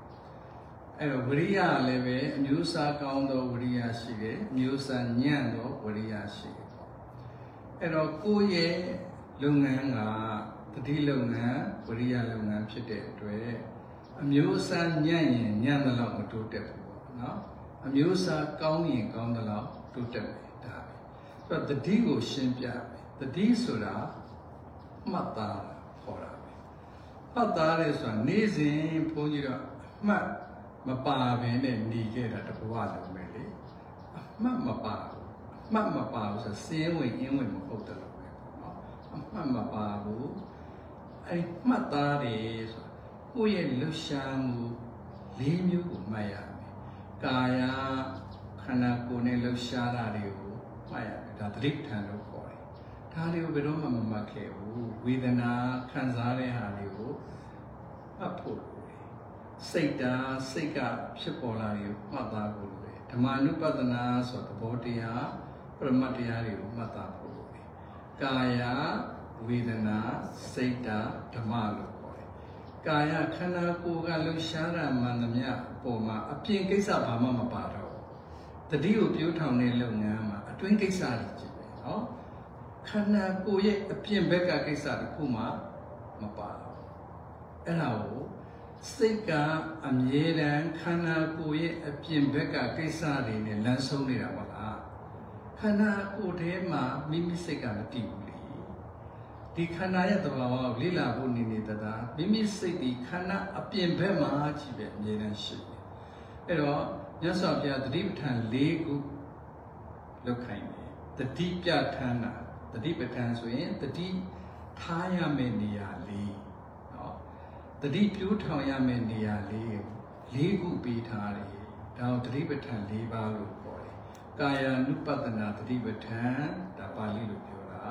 အဲ့တော့ဝိရိယလည်းပဲအမျိုးအစားကောင်းသောဝိရိယရှိတယ်အမျိုးအစားညံ့သောဝိရိယရှိတယ်ပေါ့အဲ့တော့ကိုယ့်ရဲ့လုပ်ငန်းကတတိလုပ်ငန်းဝိရိယလုပ်ငန်းဖြစ်တဲ့အတွက်အမျိုးအစားညံ့ရင်ညံ့သလောက်မတိုးတက်ဘူးပေါ့နော် အမျိုးအစားကောင်းရင်ကောင်းသလောက်တိုးတက်မယ်ဒါပဲဆိုတော့တတိကိုရှင်းပြမယ်တတိဆိုတာမှတ်သားခေါ်တာပဲမှတ်သားရဲဆိုတာနေ့စဉ်ဘုန်းကြီးတော့အမှတ်မပါဘဲနဲ့หนีခဲ့တာတဘဝလုံးပဲလေအမှတ်မပါဘူးအမှတ်မပါဘူးဆိုစင်းဝင်အင်းဝင်မဟုတ်တယ်လို့ပဲပေါ့နော်အမှတ်မပါဘူးအဲ့မှတ်သားတယ်ဆိုတာကိုယ့်ရဲ့လှူရှားမှုလေးမျိုးကိုမှတ်ရမယ် ကာယခန္ဓာကိုယ်နဲ့လှူရှားတာတွေကိုမှတ်ရတယ်ဒါသတိပဋ္ဌာန်လို့ခေါ်တယ်ဒါတွေကိုဘယ်တော့မှမမှတ်ခဲ့ဘူးဝေဒနာခံစားတဲ့ဟာတွေကိုမှတ်ဖို့လိုတယ်စိတ်ဓာတ်စိတ်ကဖြစ်ပေါ်လာတွေကိုမှတ်သားဖို့လိုတယ်ဓမ္မနုပဒနာဆိုသဘောတရားပရမတ်တရားတွေကိုမှတ်သားဖို့လိုတယ်ကာယဝေဒနာစိတ်ဓာတ်ဓမ္မလို့ခေါ်တယ် ကာယခန္ဓာကိုယ်ကလှူရှားတာမှန်သမျှပုံမှာအပြင်ကိစ္စဘာမှမပါတော့တတိကိုပြိုးထောင်တဲ့လုပ်ငန်းမှာအတွင်းကိစ္စတွေကြည့်တယ်နော်ခန္ဓာကိုယ်ရဲ့အပြင်ဘက်ကကိစ္စတစ်ခုမှမပါတော့အဲ့ဒါကိုစိတ်ကအမြဲတမ်းခန္ဓာကိုယ်ရဲ့အပြင်ဘက်ကကိစ္စတွေနဲ့လမ်းဆုံးနေတာပါလားခန္ဓာကိုယ်ထဲမှာမိမိစိတ်ကမတည်ဘူး ဒီခန္ဓာရဲ့သဘာဝကိုလေ့လာဖို့နေနေတတာမိမိစိတ်ဒီခန္ဓာအပြင်ဘက်မှာကြီးပဲအမြဲတမ်းရှိတယ်အဲ့တော့မြတ်စွာဘုရားတတိပဋ္ဌာန်၄ခုလောက်ခိုင်းတယ်တတိပြဋ္ဌာန်းတာတတိပဋ္ဌာန်ဆိုရင်တတိထားရမယ့်နေရာလေးနော်တတိပြိုးထောင်ရမယ့်နေရာလေး၄ခုပေးထားတယ်ဒါကိုတတိပဋ္ဌာန်၄ပါးလို့ခေါ်တယ်ကာယ ानु ပတနာတတိပဋ္ဌာန်ဒါပါဠိလိုပြောတာ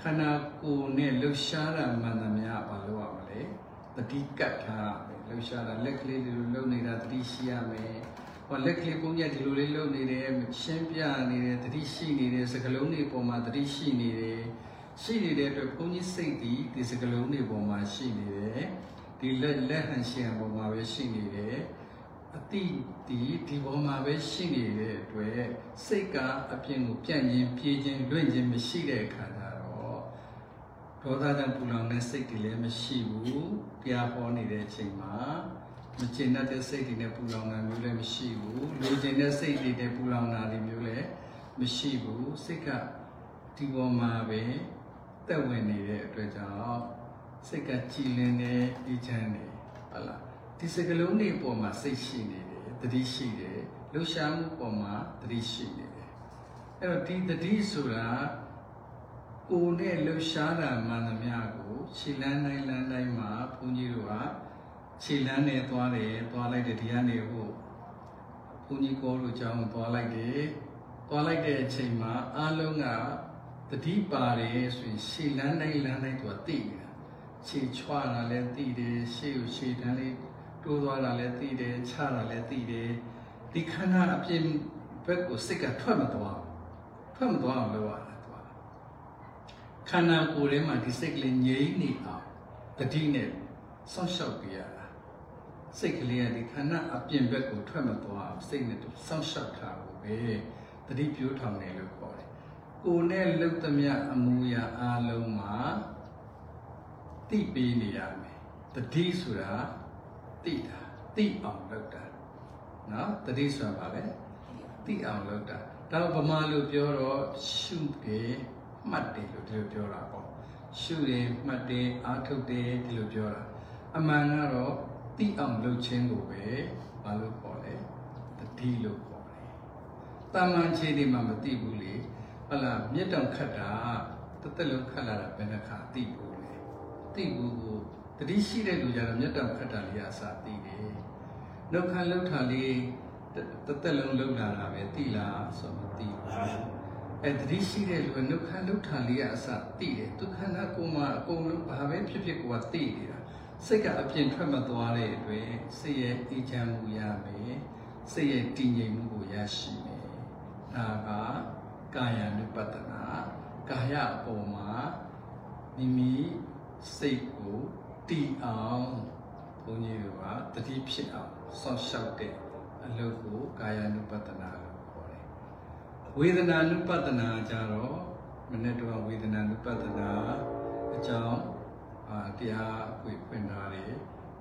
ခန္ဓာကိုယ်နဲ့လှုပ်ရှားတာမှန်သမျှဘာလို့ရမလဲတတိကတ်ထားမယ်လှုပ်ရှားတာလက်ကလေးဒီလိုလှုပ်နေတာတတိရှိရမယ်ဟောလက်ကလေးပုံညက်ဒီလိုလေးလှုပ်နေတယ်ရှင်းပြနေတယ်တတိရှိနေတယ်စကလုံးတွေပေါ်မှာတတိရှိနေတယ်ရှိနေတဲ့အတွက်ဘုန်းကြီးစိတ်ဒီဒီစကလုံးတွေပေါ်မှာရှိနေတယ်ဒီလက်လက်ဟန်ရှင်းပေါ်မှာပဲရှိနေတယ်အတိဒီဒီပေါ်မှာပဲရှိနေတဲ့အတွက်စိတ်ကအပြင်ကိုပြန့်ခြင်းပြေးခြင်းလွင့်ခြင်းမရှိတဲ့အခါကျတော့ ဒေါသကြောင့်ပူလောင်တဲ့စိတ်တွေလည်းမရှိဘူးတရားဟောနေတဲ့အချိန်မှာမကျင်တတ်တဲ့စိတ်တွေနဲ့ပူလောင်တာမျိုးလည်းမရှိဘူးလိုချင်တဲ့စိတ်တွေနဲ့ပူလောင်တာတွေမျိုးလည်းမရှိဘူးစိတ်ကဒီပေါ်မှာပဲတက်ဝင်နေတဲ့အတွက်ကြောင့်စိတ်ကကြည်လင်နေအေးချမ်းနေဟုတ်လားဒီစကလုံးတွေပေါ်မှာစိတ်ရှိနေတယ်တတိရှိတယ်လှူရှားမှုပေါ်မှာတတိရှိနေတယ်အဲ့တော့ဒီတတိဆိုတာ ကိုယ်နဲ့လှူရှားတာမှန်သမျှကိုခြေလန်းတိုင်းလန်းတိုင်းမှာဘုန်းကြီးတို့ကခြေလန်းနဲ့သွားတယ်သွားလိုက်တယ်ဒီကနေဟိုဘုန်းကြီးကောလို့ကြောင်းသွားလိုက်တယ်သွားလိုက်တဲ့အချိန်မှာအားလုံးကတတိပါတယ်ဆိုရင်ခြေလန်းတိုင်းလန်းတိုင်းသူကသိနေတာခြေချွာတာလည်းသိတယ်ရှေ့ကိုခြေတန်းလေးတိုးသွားတာလည်းသိတယ်ချတာလည်းသိတယ်ဒီခန္ဓာအပြင်ဘက်ကိုစိတ်ကထွက်မသွားဘူးထွက်မသွားအောင်လုပ်ရတာသူက ခန္ဓာကိုယ်ထဲမှာဒီစိတ်ကလေးငြိမ့်နေအောင်တတိနဲ့ဆောက်ရှောက်ပြရတာစိတ်ကလေးကဒီခန္ဓာအပြင်ဘက်ကိုထွက်မသွားအောင်စိတ်နဲ့ဆောက်ရှောက်ထားဖို့ပဲတတိပြိုးထောင်တယ်လို့ခေါ်တယ်ကိုယ်နဲ့လှုပ်သမျှအမူအရာအလုံးမှာတိပေးနေရမယ်တတိဆိုတာတိတာတိအောင်လုပ်တာနော်တတိဆိုတာပါပဲတိအောင်လုပ်တာဒါတော့ဗမာလိုပြောတော့ရှုတယ် မှတ်တယ်လို့ဒီလိုပြောတာပေါ့ရှုတယ်မှတ်တယ်အားထုတ်တယ်ဒီလိုပြောတာအမှန်ကတော့တိအောင်လုပ်ခြင်းကိုပဲဘာလို့ခေါ်လဲတတိလို့ခေါ်တယ်တာမန်ခြေဒီမှာမသိဘူးလေဟုတ်လားမြစ်တောင်ခတ်တာတစ်သက်လုံးခတ်လာတာဘယ်နှခါသိဘူးလေသိဘူးကိုတတိရှိတဲ့လူကြတော့မြတ်တောင်ခတ်တာလေးအစားသိတယ်နှုတ်ခမ်းလှုပ်တာလေးတစ်သက်လုံးလှုပ်လာတာပဲသိလားဆိုမသိဘူး အဲတတိရှိတဲ့လူကနှုတ်ခမ်းလှုပ်တာလေးအစားသိတယ်သူခန္ဓာကိုယ်မှာအကုန်လုံးဘာပဲဖြစ်ဖြစ်ကိုယ်ကသိနေတာစိတ်ကအပြင်ထွက်မသွားတဲ့အတွက်စိတ်ရဲ့အေးချမ်းမှုရမယ်စိတ်ရဲ့တည်ငြိမ်မှုကိုရရှိမယ်ဒါကကာယ ानु ပတ္တနာကာယအပေါ်မှာမိမိစိတ်ကိုတည်အောင်ဘုန်းကြီးတို့ကတတိဖြစ်အောင်စောင့်ရှောက်တဲ့အလုပ်ကိုကာယ ानु ပတ္တနာလို့ခေါ်တယ် ဝေဒနာနုပတနာကြတော့မနေ့ကဝေဒနာနုပတနာအကြောင်းအာတရားကိုဖွင့်ထားတယ်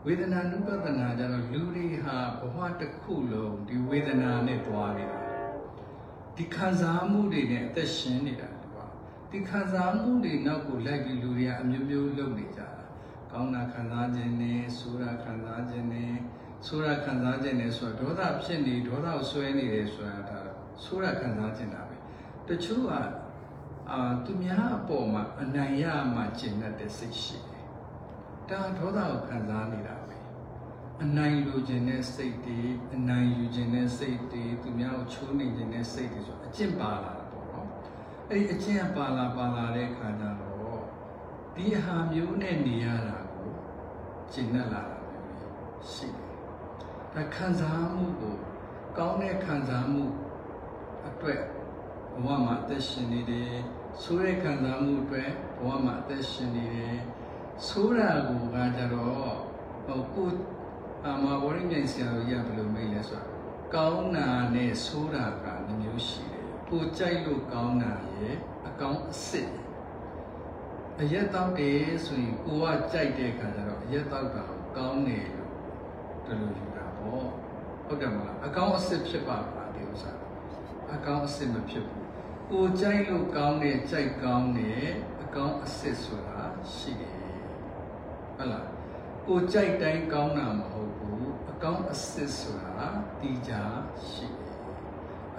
ဝေဒနာနုပတနာကြတော့လူတွေဟာဘဝတစ်ခုလုံးဒီဝေဒနာနဲ့တွားနေတာဒီခံစားမှုတွေနဲ့အသက်ရှင်နေတာကွာဒီခံစားမှုတွေနောက်ကိုလိုက်ပြီးလူတွေကအမျိုးမျိုးလုပ်နေကြတာကောင်းတာခံစားခြင်းနဲ့ဆိုးတာခံစားခြင်းနဲ့ဆိုးတာခံစားခြင်းနဲ့ဆိုတော့ဒေါသဖြစ်နေဒေါသကိုဆွဲနေတယ်ဆိုတာဒါ ဆိုးတာခံစားခြင်းတာပဲတချို့ကအာသူများအပေါ်မှာအနိုင်ရမှကျင့်တတ်တဲ့စိတ်ရှိတယ်ဒါဒေါသကိုခံစားနေတာပဲအနိုင်လိုခြင်းနဲ့စိတ်တွေအနိုင်ယူခြင်းနဲ့စိတ်တွေသူများကိုချိုးနေခြင်းနဲ့စိတ်တွေဆိုအကျင့်ပါလာတာပေါ့နော်အဲ့ဒီအကျင့်ပါလာပါလာတဲ့ခါကျတော့ဒီဟာမျိုးနဲ့နေရတာကိုကျင့်တတ်လာတာမျိုးရှိတယ်ဒါခံစားမှုကိုကောင်းတဲ့ခံစားမှု အတွက်ဘဝမှာအသက်ရှင်နေတယ်ဆိုးတဲ့ခံစားမှုအတွက်ဘဝမှာအသက်ရှင်နေတယ်ဆိုးတာကိုကကြတော့ဟိုကိုအာမဘောရင်းမြိုင်ဆရာကြီးကဘယ်လိုမိတ်လဲဆိုတော့ကောင်းတာနဲ့ဆိုးတာကနှမျိုးရှိတယ်ကိုကြိုက်လို့ကောင်းတာရဲ့အကောင်းအစ်စ်အရက်တောက်တယ်ဆိုရင်ကိုကကြိုက်တဲ့ခါကျတော့အရက်တောက်တာကိုကောင်းတယ်လို့ဒီလိုယူတာပေါ့ဟုတ်တယ်မလားအကောင်းအစ်စ်ဖြစ်ပါမလားဒီဥစ္စာ အကောင်းအစ်စ်မဖြစ်ဘူးကိုကြိုက်လို့ကောင်းတဲ့ကြိုက်ကောင်းတဲ့အကောင်းအစ်စ်ဆိုတာရှိတယ်ဟုတ်လားကိုကြိုက်တိုင်းကောင်းတာမဟုတ်ဘူးအကောင်းအစ်စ်ဆိုတာတီးကြရှိတယ်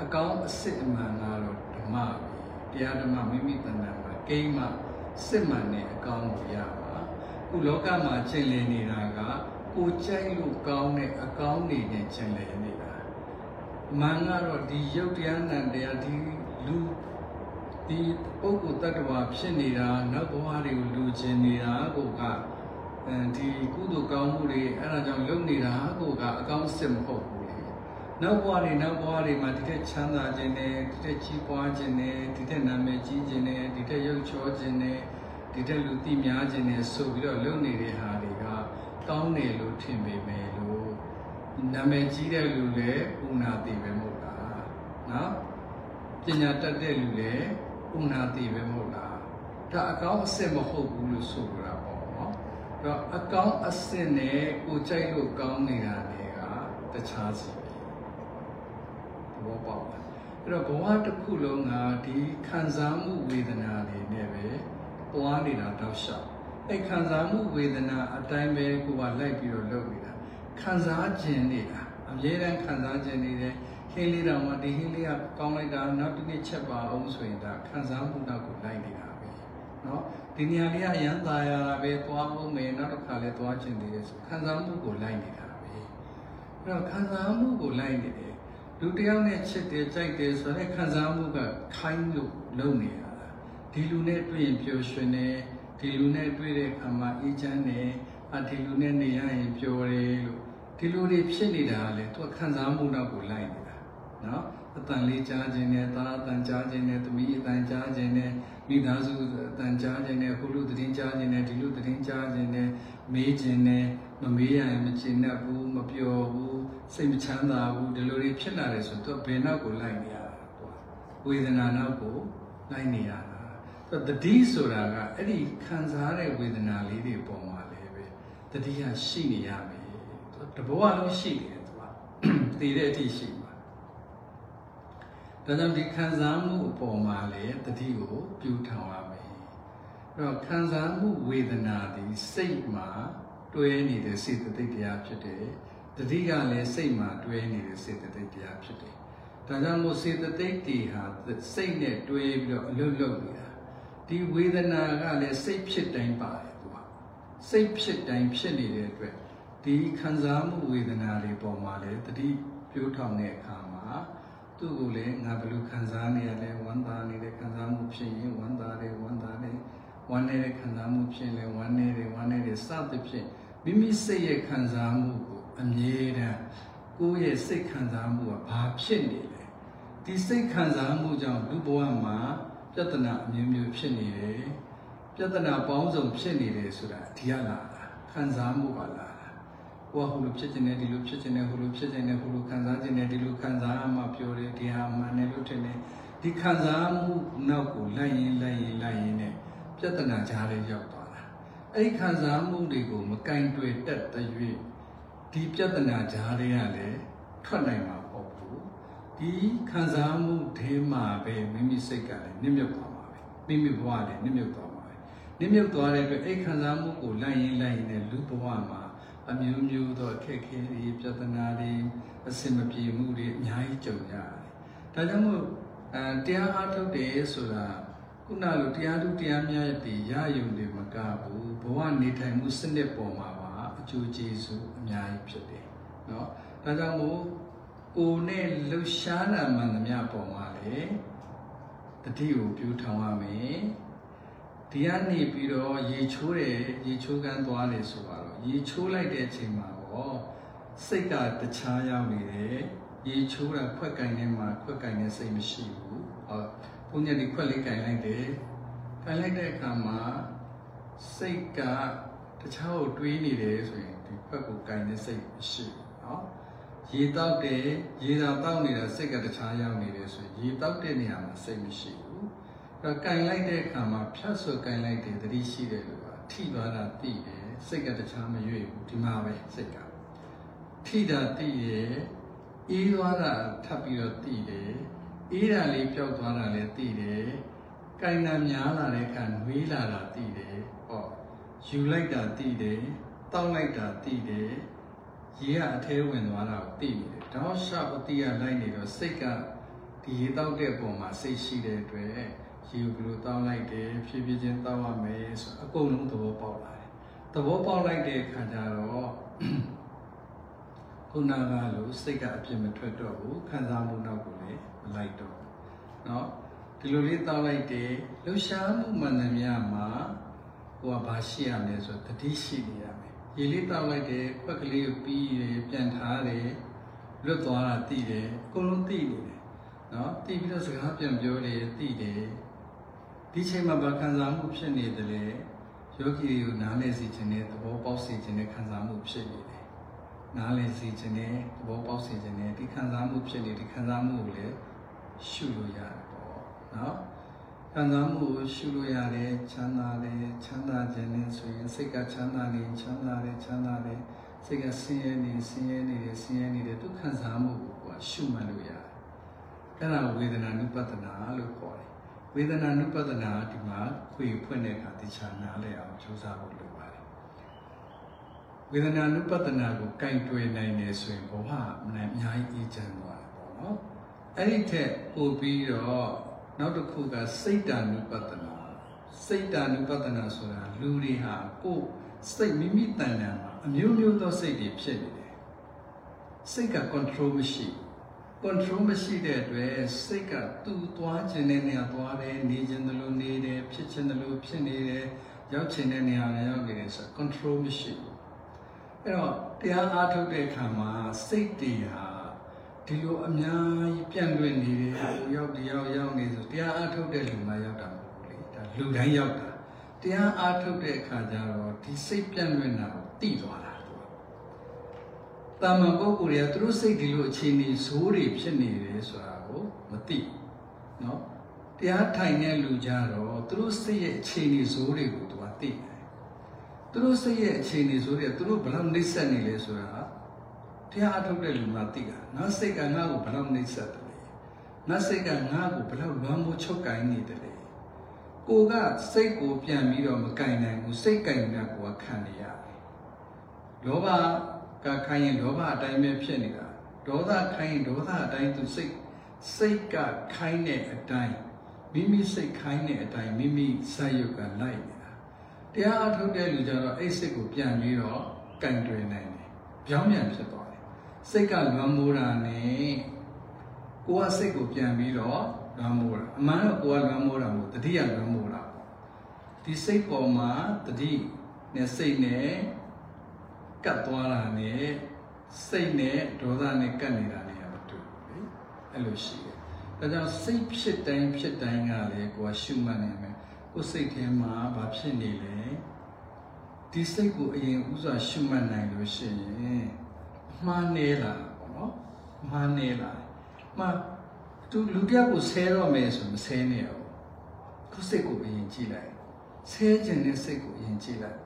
အကောင်းအစ်စ်အမှန်ကတော့ဓမ္မပဲတရားဓမ္မမိမိတဏ္ဍာမှာကိန်းမှစစ်မှန်တဲ့အကောင်းကိုရပါခုလောကမှာကျင့်လည်နေတာကကိုကြိုက်လို့ကောင်းတဲ့အကောင်းတွေနဲ့ကျင့်လည်နေတာ မှန်ကတော့ဒီယုတ်တရားနံတရားဒီလူဒီပုဂ္ဂိုလ်တ attva ဖြစ်နေတာနောက်ဘဝတွေကိုလူကျင်နေတာကိုကအဲဒီကုသိုလ်ကောင်းမှုတွေအဲ့ဒါကြောင့်လုပ်နေတာကိုကအကောင်းစစ်မဟုတ်ဘူးလေနောက်ဘဝတွေနောက်ဘဝတွေမှာဒီထက်ချမ်းသာခြင်းနဲ့ဒီထက်ကြီးပွားခြင်းနဲ့ဒီထက်နာမည်ကြီးခြင်းနဲ့ဒီထက်ရုပ်ချောခြင်းနဲ့ဒီထက်လူသိများခြင်းနဲ့ဆိုပြီးတော့လုပ်နေတဲ့ဟာတွေကကောင်းတယ်လို့ထင်ပေမဲ့လို့ နာမည်ကြီးတဲ့လူလည်းဥနာတိပဲမဟုတ်လားနော်ပညာတတ်တဲ့လူလည်းဥနာတိပဲမဟုတ်လားဒါအကောင်းအစစ်မဟုတ်ဘူးလို့ဆိုကြတာပေါ့နော်အဲ့တော့အကောင်းအစစ်နဲ့ကိုကြိုက်လို့ကောင်းနေတာတွေကတခြားစီပဲဘောပေါက်လားအဲ့တော့ဘဝတစ်ခုလုံးကဒီခံစားမှုဝေဒနာတွေနဲ့ပဲသွားနေတာတောက်လျှောက်အဲ့ခံစားမှုဝေဒနာအတိုင်းပဲကိုကလိုက်ပြီးတော့လုပ်နေတာ ခံစားခြင်းနေတာအမြဲတမ်းခံစားခြင်းနေတယ်ဟင်းလေးတောင်မှဒီဟင်းလေးကကောင်းလိုက်တာနောက်တစ်နေ့ချက်ပါအောင်ဆိုရင်ဒါခံစားမှုနောက်ကိုလိုက်နေတာပဲเนาะဒီနေရာလေးကအရန်ตายရတာပဲသွားအောင်မယ်နောက်တစ်ခါလဲသွားခြင်းသေးတယ်ဆိုခံစားမှုကိုလိုက်နေတာပဲအဲ့တော့ခံစားမှုကိုလိုက်နေတယ်လူတစ်ယောက်နဲ့ချစ်တယ်ကြိုက်တယ်ဆိုတဲ့ခံစားမှုကခိုင်းလို့လုံနေရတာဒီလူနဲ့တွေ့ရင်ပျော်ရွှင်တယ်ဒီလူနဲ့တွေ့တဲ့အခါမှာအေးချမ်းတယ်အဒီလူနဲ့နေရရင်ပျော်တယ်လို့ ဒီလူတွေဖြစ်နေတာကလေသူကခံစားမှုနောက်ကိုလိုက်နေတာနော်အတန်လေးကြားခြင်းနဲ့သားအတန်ကြားခြင်းနဲ့သမီးအတန်ကြားခြင်းနဲ့မိသားစုအတန်ကြားခြင်းနဲ့ဟိုလူသတင်းကြားခြင်းနဲ့ဒီလူသတင်းကြားခြင်းနဲ့မေးခြင်းနဲ့မမေးရရင်မချင်တတ်ဘူးမပျော်ဘူးစိတ်မချမ်းသာဘူးဒီလိုတွေဖြစ်လာတယ်ဆိုတော့ဘယ်နောက်ကိုလိုက်နေရတာကွာဝေဒနာနောက်ကိုလိုက်နေရတာဆိုတော့တတိဆိုတာကအဲ့ဒီခံစားတဲ့ဝေဒနာလေးတွေပေါ်မှာလည်းပဲတတိယရှိနေရမယ် တဘောလုံးရှိနေတယ်သူကတည်တဲ့အထိရှိမှာဒါကြောင့်ဒီခံစားမှုအပေါ်မှာလည်းတတိကိုပြုထောင်ရမယ်အဲ့တော့ခံစားမှုဝေဒနာဒီစိတ်မှာတွဲနေတဲ့စေတသိက်တရားဖြစ်တယ်တတိကလည်းစိတ်မှာတွဲနေတဲ့စေတသိက်တရားဖြစ်တယ်ဒါကြောင့်မို့စေတသိက်တွေဟာစိတ်နဲ့တွဲပြီးတော့အလွတ်လွတ်နေတာဒီဝေဒနာကလည်းစိတ်ဖြစ်တိုင်းပါတယ်သူကစိတ်ဖြစ်တိုင်းဖြစ်နေတဲ့အတွက် ဒီခံစားမှုဝေဒနာတွေပေါ်မှာလည်းတတိပြိုးထောင်တဲ့အခါမှာသူ့ကိုလည်းငါဘယ်လိုခံစားနေရလဲဝမ်းသာနေတဲ့ခံစားမှုဖြစ်ရင်ဝမ်းသာတယ်ဝမ်းသာတယ်ဝမ်းနေတဲ့ခံစားမှုဖြစ်ရင်ဝမ်းနေတယ်ဝမ်းနေတယ်စသဖြင့်မိမိစိတ်ရဲ့ခံစားမှုကိုအမြဲတမ်းကိုယ့်ရဲ့စိတ်ခံစားမှုကဘာဖြစ်နေလဲဒီစိတ်ခံစားမှုကြောင့်လူဘဝမှာပြဿနာအမျိုးမျိုးဖြစ်နေတယ်ပြဿနာပေါင်းစုံဖြစ်နေတယ်ဆိုတာဒီကလာတာခံစားမှုပါလား ကိုကဟိုလိုဖြစ်နေတယ်ဒီလိုဖြစ်နေတယ်ဟိုလိုဖြစ်နေတယ်ဟိုလိုခံစားနေတယ်ဒီလိုခံစားမှပြောတယ်ဒီဟာမှန်တယ်လို့ထင်တယ်ဒီခံစားမှုနောက်ကိုလိုက်ရင်လိုက်ရင်လိုက်ရင်နဲ့ပြဿနာကြားလေးရောက်သွားတာအဲ့ဒီခံစားမှုတွေကိုမကင်တွေ့တတ်တဲ့၍ဒီပြဿနာကြားလေးကလည်းထွက်နိုင်မှာပေါ့ဘူးဒီခံစားမှုထဲမှာပဲမိမိစိတ်ကလည်းနစ်မြုပ်သွားမှာပဲမိမိဘဝလည်းနစ်မြုပ်သွားမှာပဲနစ်မြုပ်သွားတဲ့အတွက်အဲ့ခံစားမှုကိုလိုက်ရင်လိုက်ရင်လည်းလူဘဝမှာ အမျိုးမျိုးသောအခက်အခဲတွေပြဿနာတွေအဆင်မပြေမှုတွေအများကြီးကြုံရတယ်။ဒါကြောင့်မို့အဲတရားအားထုတ်တယ်ဆိုတာခုနလိုတရားထုတရားမြတ်တွေရယုံတွေမကဘူးဘဝနေထိုင်မှုစနစ်ပေါ်မှာပါအကျိုးကျေးဇူးအများကြီးဖြစ်တယ်။နော်ဒါကြောင့်မို့ကိုယ်နဲ့လှူရှားတာမှန်သမျှပေါ်မှာလေတတိကိုပြုထောင်ရမယ်။ဒီကနေပြီးတော့ရေချိုးတယ်ရေချိုးကန်းသွားတယ်ဆိုတော့ ရေချိုးလိုက်တဲ့အချိန်မှာတော့စိတ်ကတခြားရောက်နေတယ်ရေချိုးတာခွက်ကင်ထဲမှာခွက်ကင်နဲ့စိတ်မရှိဘူးဟောဘုန်းကြီးဒီခွက်လေးကင်လိုက်တယ်ကင်လိုက်တဲ့အခါမှာစိတ်ကတခြားကိုတွေးနေတယ်ဆိုရင်ဒီခွက်ကိုကင်တဲ့စိတ်မရှိဘူးเนาะရေတောက်တယ်ရေသာတောက်နေတာစိတ်ကတခြားရောက်နေတယ်ဆိုရင်ရေတောက်တဲ့နေရာမှာစိတ်မရှိဘူးအဲကင်လိုက်တဲ့အခါမှာဖြတ်ဆိုကင်လိုက်တယ်သတိရှိတယ်လို့ပါထိသွားတာသိတယ် ် စိတ်ကတခြားမရွေ့ဘူးဒီမှာပဲစိတ်ကထိတာသိတယ်အေးသွားတာထပ်ပြီးတော့သိတယ်အေးတာလေးပျောက်သွားတာလည်းသိတယ်ကိုင်နာများလာတဲ့အခါနှွေးလာတာသိတယ်ဟောယူလိုက်တာသိတယ်တောက်လိုက်တာသိတယ်ရေကအထဲဝင်သွားတာကိုသိနေတယ်တောက်လျှောက်အတိအလိုက်နေတော့စိတ်ကဒီရေတောက်တဲ့ပုံမှာစိတ်ရှိတဲ့အတွက်ရေကိုဘယ်လိုတောက်လိုက်တယ်ဖြည်းဖြည်းချင်းတောက်ရမယ်ဆိုအကုန်လုံးသဘောပေါက်လာတယ် သဘောပေါက်လိုက်တဲ့အခါကျတော့ခုနကလိုစိတ်ကအပြစ်မထွက်တော့ဘူးခံစားမှုနောက်ကိုလည်းမလိုက်တော့เนาะဒီ ဒီလိုလေးတောက်လိုက်တယ်လှူရှားမှုမှန်သမျှမှာကိုကဘာရှိရမလဲဆိုတတိရှိနေရမယ်ရေလေးတောက်လိုက်တယ်ခွက်ကလေးကိုပြီးတယ်ပြန်ထားတယ်လွတ်သွားတာသိတယ်အကုန်လုံးသိနေတယ်နော်သိပြီးတော့စကားပြန်ပြောတယ်သိတယ်ဒီချိန်မှာဘာခံစားမှုဖြစ်နေတယ်လဲ ယောဂီတွေကိုနားလည်စေခြင်းနဲ့သဘောပေါက်စေခြင်းနဲ့ခံစားမှုဖြစ်နေတယ်နားလည်စေခြင်းနဲ့သဘောပေါက်စေခြင်းနဲ့ဒီခံစားမှုဖြစ်နေဒီခံစားမှုကိုလည်းရှုလို့ရတယ်ပေါ့နော်ခံစားမှုကိုရှုလို့ရတယ်ချမ်းသာတယ်ချမ်းသာခြင်းနဲ့ဆိုရင်စိတ်ကချမ်းသာနေချမ်းသာတယ်ချမ်းသာတယ်စိတ်ကဆင်းရဲနေဆင်းရဲနေတယ်ဆင်းရဲနေတယ်သူခံစားမှုကိုကရှုမှတ်လို့ရတယ်အဲ့ဒါဝေဒနာနုပတ္တနာလို့ခေါ်တယ် ဝေဒနာနုပတ္တနာဒီမှာခွေဖွင့်တဲ့အခါတခြားနားလဲအောင်ကြိုးစားဖို့လိုပါတယ်ဝေဒနာနုပတ္တနာကိုကင်တွယ်နိုင်တယ်ဆိုရင်ဘဝအများကြီးအေးချမ်းသွားတယ်ပေါ့နော်အဲ့ဒီထက်ပိုပြီးတော့နောက်တစ်ခုကစိတ်တ ानु ပတ္တနာစိတ်တ ानु ပတ္တနာဆိုတာလူတွေဟာကိုယ်စိတ်မိမိတန်တန်မှာအမျိုးမျိုးသောစိတ်တွေဖြစ်နေတယ်စိတ်က control မရှိဘူး control မရှိတဲ့အတွက်စိတ်ကသူ့သွားခြင်းတဲ့နေရာသွားတယ်နေခြင်းတလို့နေတယ်ဖြစ်ခြင်းတလို့ဖြစ်နေတယ်ရောက်ခြင်းတဲ့နေရာလည်းရောက်နေတယ်ဆို control မရှိဘူးအဲ့တော့တရားအားထုတ်တဲ့အခါမှာစိတ်တွေဟာဒီလိုအများကြီးပြန့်လွင့်နေတယ်ရောက်ဒီရောက်ရောက်နေဆိုတရားအားထုတ်တဲ့လူမှရောက်တာမဟုတ်ဘူးလေဒါလူတိုင်းရောက်တာတရားအားထုတ်တဲ့အခါကျတော့ဒီစိတ်ပြန့်လွင့်တာကိုသိသွားတာ တာမန်ပုဂ္ဂိုလ်တွေကသူတို့စိတ်ဒီလိုအခြေအနေဇိုးတွေဖြစ်နေတယ်ဆိုတာကိုမသိเนาะတရားထိုင်တဲ့လူကြတော့သူတို့စိတ်ရဲ့အခြေအနေဇိုးတွေကိုသူကသိတယ်သူတို့စိတ်ရဲ့အခြေအနေဇိုးတွေသူတို့ဘယ်လောက်နှိမ့်ဆက်နေလဲဆိုတာတရားအထုတ်တဲ့လူမှသိတာငါစိတ်ကငါ့ကိုဘယ်လောက်နှိမ့်ဆက်တယ်လဲငါစိတ်ကငါ့ကိုဘယ်လောက်လွမ်းမိုးချုပ်ကိုင်းနေတယ်လဲကိုကစိတ်ကိုပြန်ပြီးတော့မကင်နိုင်ဘူးစိတ်ကင်တာကိုခံနေရတယ်လောဘ ကခိုင်းရင်လောဘအတိုင်းပဲဖြစ်နေတာဒေါသခိုင်းရင်ဒေါသအတိုင်းသူစိတ်စိတ်ကခိုင်းတဲ့အတိုင်းမိမိစိတ်ခိုင်းတဲ့အတိုင်းမိမိဇာယုတ်ကလိုက်နေတာတရားအထုတ်တဲ့လူကြတော့အဲ့စိတ်ကိုပြန်ပြီးတော့ကင်တွယ်နိုင်တယ်ပြောင်းပြန်ဖြစ်သွားတယ်စိတ်ကလွမ်းမိုးတာနဲ့ကိုယ်ကစိတ်ကိုပြန်ပြီးတော့လွမ်းမိုးတာအမှန်တော့ကိုယ်ကလွမ်းမိုးတာမဟုတ်တတိယလွမ်းမိုးတာပေါ့ဒီစိတ်ပေါ်မှာတတိနဲ့စိတ်နဲ့ ကတ်သွားတာနဲ့စိတ်နဲ့ဒေါသနဲ့ကတ်နေတာနဲ့မတူဘူးလေအဲ့လိုရှိတယ်ဒါကြောင့်စိတ်ဖြစ်တိုင်းဖြစ်တိုင်းကလည်းကိုယ်ရှုမှတ်နေမယ်ကိုယ်စိတ်ထဲမှာဘာဖြစ်နေလဲဒီစိတ်ကိုအရင်ဥစွာရှုမှတ်နိုင်လို့ရှိရင်မှားနေလာပေါ့နော်မှားနေလာမှာသူလူတယောက်ကိုဆဲတော့မယ်ဆိုမဆဲနဲ့အောင်ကိုယ်စိတ်ကိုအရင်ကြည့်လိုက်ဆဲခြင်းနဲ့စိတ်ကိုအရင်ကြည့်လိုက်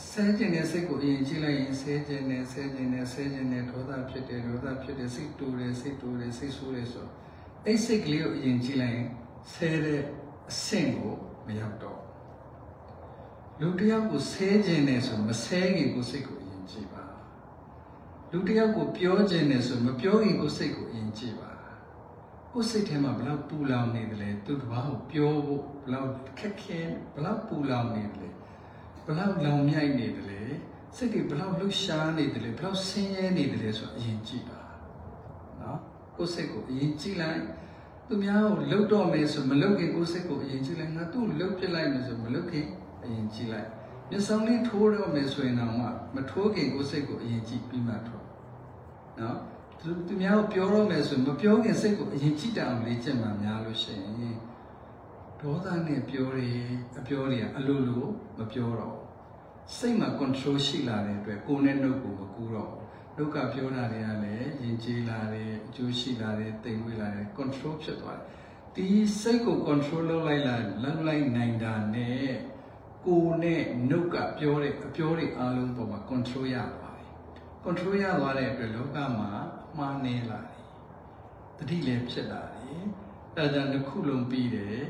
ဆဲခြင်းနဲ့စိတ်ကိုအရင်ကြည့်လိုက်ရင်ဆဲခြင်းနဲ့ဆဲခြင်းနဲ့ဆဲခြင်းနဲ့ဒေါသဖြစ်တယ်ဒေါသဖြစ်တယ်စိတ်တူတယ်စိတ်တူတယ်စိတ်ဆိုးတယ်ဆိုအဲ့စိတ်ကလေးကိုအရင်ကြည့်လိုက်ရင်ဆဲတဲ့အဆင့်ကိုမရောက်တော့လူတယောက်ကိုဆဲခြင်းနဲ့ဆိုမဆဲခင်ကိုစိတ်ကိုအရင်ကြည့်ပါလူတယောက်ကိုပြောခြင်းနဲ့ဆိုမပြောခင်ကိုစိတ်ကိုအရင်ကြည့်ပါကိုယ်စိတ်ထဲမှာဘလောက်ပူလောင်နေတယ်လဲသူတစ်ပါးကိုပြောဖို့ဘလောက်ခက်ခဲဘလောက်ပူလောင်နေတယ်လဲ ဘလောက်လောင်မြိုက်နေတယ်လဲစိတ်တွေဘလောက်လှုပ်ရှားနေတယ်လဲဘလောက်ဆင်းရဲနေတယ်လဲဆိုအရင်ကြည့်ပါနော်ကိုယ်စိတ်ကိုအရင်ကြည့်လိုက်သူများကိုလှုပ်တော့မယ်ဆိုမလှုပ်ခင်ကိုယ်စိတ်ကိုအရင်ကြည့်လိုက်ငါသူ့လှုပ်ပြလိုက်မယ်ဆိုမလှုပ်ခင်အရင်ကြည့်လိုက်မျက်စောင်းလေးထိုးတော့မယ်ဆိုရင်တော့မထိုးခင်ကိုယ်စိတ်ကိုအရင်ကြည့်ပြီးမှထိုးနော်သူသူများကိုပြောတော့မယ်ဆိုမပြောခင်စိတ်ကိုအရင်ကြည့်တတ်အောင်လေ့ကျင့်မှများလို့ရှိရင် ဒေါသနဲ့ပြောတယ်အပြောတွေကအလိုလိုမပြောတော့စိတ်မှာ control ရှိလာတဲ့အတွက်ကိုယ်နဲ့နှုတ်ကိုမကူတော့နှုတ်ကပြောတာတွေကလည်းယဉ်ကျေးလာတယ်အကျိုးရှိလာတယ်တိမ်ဝေးလာတယ် control ဖြစ်သွားတယ်ဒီစိတ်ကို control လုပ်လိုက်လာလောက်လိုက်နိုင်တာနဲ့ကိုယ်နဲ့နှုတ်ကပြောတဲ့အပြောတွေအားလုံးပေါ်မှာ control ရသွားတယ် control ရသွားတဲ့အတွက်လောကမှာမှားနေလာတယ်တတိလည်းဖြစ်လာတယ်အဲဒါကြောင့်တစ်ခုလုံးပြီးတယ်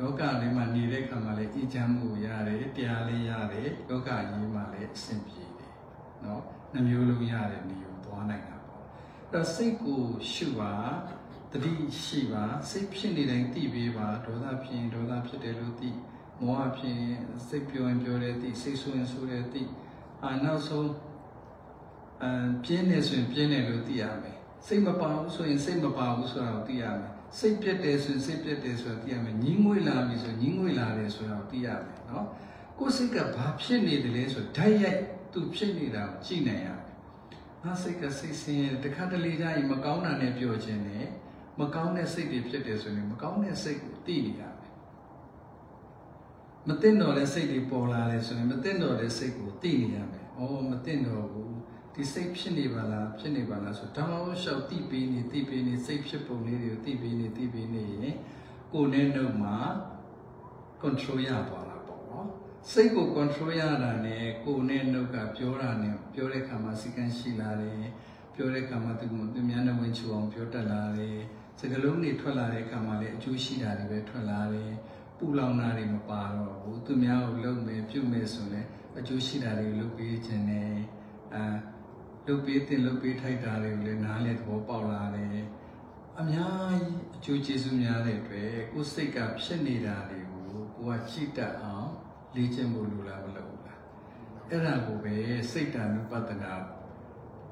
လောကလေးမှာနေတဲ့ခါမှာလည်းအေးချမ်းမှုရတယ်တရားလေးရတယ်လောကကြီးမှာလည်းအဆင်ပြေတယ်เนาะနှမျိုးလုံးရတယ်နေကိုသွားနိုင်တာပေါ့အဲတော့စိတ်ကိုရှုပါတတိရှိပါစိတ်ဖြစ်နေတိုင်းသိပေးပါဒေါသဖြစ်ရင်ဒေါသဖြစ်တယ်လို့သိမောဟဖြစ်ရင်စိတ်ပြောရင်ပြောတယ်သိစိတ်ဆိုးရင်ဆိုးတယ်သိအာနောက်ဆုံးအပြင်းနေဆိုရင်ပြင်းတယ်လို့သိရမယ်စိတ်မပါဘူးဆိုရင်စိတ်မပါဘူးဆိုတာကိုသိရမယ် စိတ်ပြက်တယ်ဆိုရင်စိတ်ပြက်တယ်ဆိုတော့သိရမယ်ညီးငွေ့လာပြီဆိုရင်ညီးငွေ့လာတယ်ဆိုတော့သိရမယ်နော်ကိုယ်စိတ်ကဘာဖြစ်နေတယ်လဲဆိုဓာတ်ရိုက်သူဖြစ်နေတာကိုကြည့်နိုင်ရမယ်ငါစိတ်ကစိတ်ဆင်းရဲတခါတလေကြာရင်မကောင်းတာနဲ့ပြောခြင်းနဲ့မကောင်းတဲ့စိတ်တွေဖြစ်တယ်ဆိုရင်မကောင်းတဲ့စိတ်ကိုသိနေရမယ်မသိတော့တဲ့စိတ်တွေပေါ်လာတယ်ဆိုရင်မသိတော့တဲ့စိတ်ကိုသိနေရမယ်။အော်မသိတော့ဘူး ဒီစိတ်ဖြစ်နေပါလားဖြစ်နေပါလားဆိုဓမ္မဝရှောက်တိပေးနေတိပေးနေစိတ်ဖြစ်ပုံလေးတွေကိုတိပေးနေတိပေးနေရင်ကိုယ်နဲ့နှုတ်မှာ control ရပါလားပေါ့နော်စိတ်ကို control ရတာနဲ့ကိုယ်နဲ့နှုတ်ကပြောတာနဲ့ပြောတဲ့ခါမှာစီကံရှိလာတယ်ပြောတဲ့ခါမှာသူကသူများနဲ့ဝင်ချူအောင်ပြောတတ်လာတယ်စကလုံးတွေထွက်လာတဲ့ခါမှာလည်းအကျိုးရှိတာတွေပဲထွက်လာတယ်ပူလောင်တာတွေမပါတော့ဘူးသူများကိုလုံမယ်ပြုတ်မယ်ဆိုရင်အကျိုးရှိတာတွေလုပ်ပေးခြင်းနဲ့အာ လုတ်ပေးတင်လုတ်ပေးထိုက်တာတွေကိုလည်းနားလေသဘောပေါက်လာတယ်အများကြီးအကျိုးကျေးဇူးများတဲ့အတွက်ကိုယ်စိတ်ကဖြစ်နေတာတွေကိုကိုကကြည့်တတ်အောင်လေ့ကျင့်ဖို့လိုလားမလိုဘူးလားအဲ့ဒါကိုပဲစိတ်တ ानु ပတနာ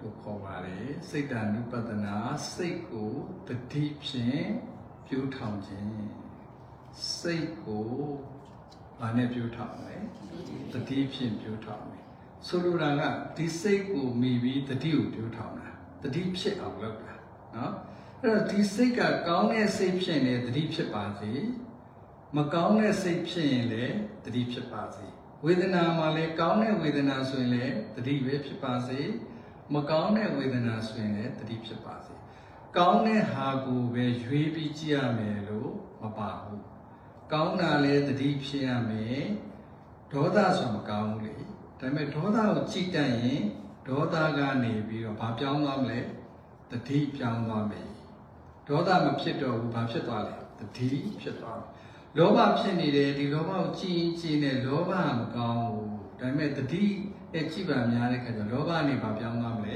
လို့ခေါ်ပါတယ်စိတ်တ ानु ပတနာစိတ်ကိုတတိဖြင့်ပြိုးထောင်ခြင်းစိတ်ကိုဘာနဲ့ပြိုးထောင်လဲတတိဖြင့်ပြိုးထောင်တယ် ဆိုလိုတာကဒီစိတ်ကိုမိပြီးတတိကိုပြိုးထောင်တာတတိဖြစ်အောင်လုပ်တာနော်အဲ့တော့ဒီစိတ်ကကောင်းတဲ့စိတ်ဖြစ်နေတတိဖြစ်ပါစေမကောင်းတဲ့စိတ်ဖြစ်ရင်လည်းတတိဖြစ်ပါစေဝေဒနာမှာလည်းကောင်းတဲ့ဝေဒနာဆိုရင်လည်းတတိပဲဖြစ်ပါစေမကောင်းတဲ့ဝေဒနာဆိုရင်လည်းတတိဖြစ်ပါစေကောင်းတဲ့ဟာကိုပဲရွေးပြီးကြည့်ရမယ်လို့မပါဘူးကောင်းတာလည်းတတိဖြစ်ရမယ်ဒေါသဆိုမကောင်းဘူးလေ ဒါပေမဲ့ဒေါသကိုကြည့်တတ်ရင်ဒေါသကနေပြီးတော့ဘာပြောင်းသွားမလဲတတိပြောင်းသွားမယ်ဒေါသမဖြစ်တော့ဘူးဘာဖြစ်သွားလဲတတိဖြစ်သွားတယ်လောဘဖြစ်နေတယ်ဒီလောဘကိုကြည်ကြည်နဲ့လောဘမကောင်းဘူးဒါပေမဲ့တတိရဲ့ကြည်ပါများတဲ့ခါကျလောဘနေဘာပြောင်းသွားမလဲ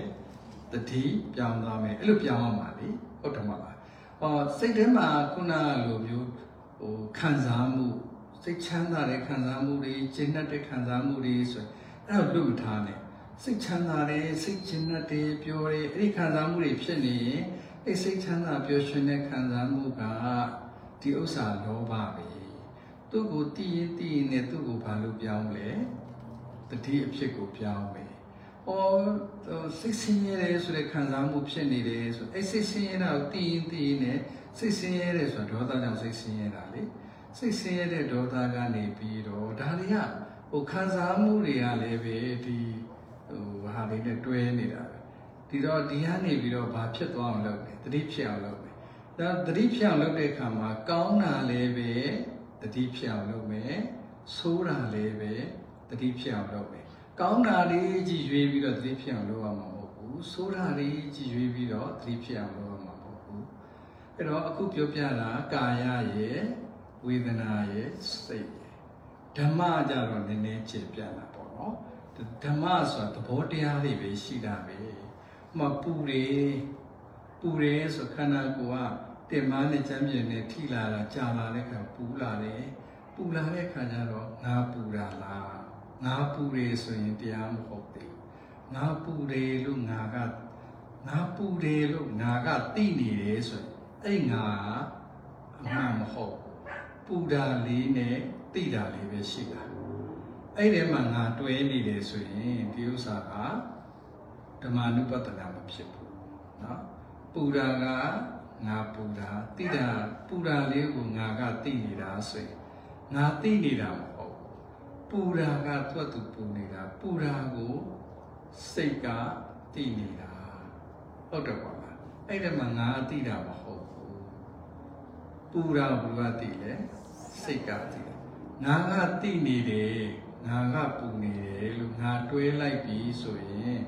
တတိပြောင်းသွားမယ်အဲ့လိုပြောင်းအောင်ပါလေဟုတ်တယ်မလားဟောစိတ်ထဲမှာခုနလိုမျိုးဟိုခံစားမှုစိတ်ချမ်းသာတဲ့ခံစားမှုတွေကျဉ်းတဲ့ခံစားမှုတွေဆိုရင် အဲ့တော့လွတ်ထားတယ်စိတ်ချမ်းသာတယ်စိတ်ကျဉ်းတဲ့ပျော်တယ်အဲ့ဒီခံစားမှုတွေဖြစ်နေရင်အဲ့စိတ်ချမ်းသာပျော်ရွှင်တဲ့ခံစားမှုကဒီဥစ္စာလောဘပဲသူ့ကိုတည်ရင်တည်ရင်နဲ့သူ့ကိုဘာလို့ပြောင်းလဲတတိအဖြစ်ကိုပြောင်းမယ်။အော်စိတ်ဆင်းရဲတယ်ဆိုတဲ့ခံစားမှုဖြစ်နေတယ်ဆိုအဲ့စိတ်ဆင်းရဲတာကိုတည်ရင်တည်ရင်နဲ့စိတ်ဆင်းရဲတယ်ဆိုတာဒေါသကြောင့်စိတ်ဆင်းရဲတာလေ။စိတ်ဆင်းရဲတဲ့ဒေါသကနေပြီးတော့ဒါတွေက ဟိုခံစားမှုတွေကလည်းပဲဒီဟိုဟာတွေနဲ့တွဲနေတာပဲ။ဒီတော့ဒီကနေပြီးတော့ဘာဖြစ်သွားအောင်လုပ်လဲတတိဖြစ်အောင်လုပ်မယ်။ဒါတတိဖြစ်အောင်လုပ်တဲ့အခါမှာကောင်းတာလည်းပဲတတိဖြစ်အောင်လုပ်မယ်ဆိုးတာလည်းပဲတတိဖြစ်အောင်လုပ်မယ်ကောင်းတာလေးကြည်ရွေးပြီးတော့တတိဖြစ်အောင်လုပ်ရမှာမဟုတ်ဘူးဆိုးတာလေးကြည်ရွေးပြီးတော့တတိဖြစ်အောင်လုပ်ရမှာမဟုတ်ဘူးအဲ့တော့အခုပြောပြတာကာယရဲ့ဝေဒနာရဲ့စိတ်ရဲ့ ဓမ္မကြတော့နည်းနည်းခြေပြတာပေါ့နော်ဓမ္မဆိုတာသဘောတရားတွေပဲရှိတာပဲဟိုမှာပူတယ်ပူတယ်ဆိုခန္ဓာကိုယ်ကတင်မားနဲ့ချမ်းမြေနဲ့ထိလာတာကြာလာတဲ့ခါပူလာတယ်ပူလာတဲ့ခါကျတော့ငါပူတာလားငါပူတယ်ဆိုရင်တရားမဟုတ်သေးငါပူတယ်လို့ငါကငါပူတယ်လို့ငါကသိနေတယ်ဆိုရင်အဲ့ငါအမှန်မဟုတ်ပူတာလေးနဲ့ သိတာလေးပဲရှိတာအဲ့ဒီမှာငါတွဲနေတယ်ဆိုရင်ဒီဥစ္စာကဓမ္မနုပတ္တနာမဖြစ်ဘူးเนาะပူတာကငါပူတာတိတာပူတာလေးကိုငါကသိနေတာဆိုရင်ငါသိနေတာမဟုတ်ပူတာကသူ့သူပူနေတာပူတာကိုစိတ်ကသိနေတာဟုတ်တယ်ပါလားအဲ့ဒီမှာငါသိတာမဟုတ်ဘူးပူတာဘူးကသိလေစိတ်ကသိတယ် ငါကသိနေတယ်ငါကပူနေတယ်လို့ငါတွေးလိုက်ပြီဆိုရင်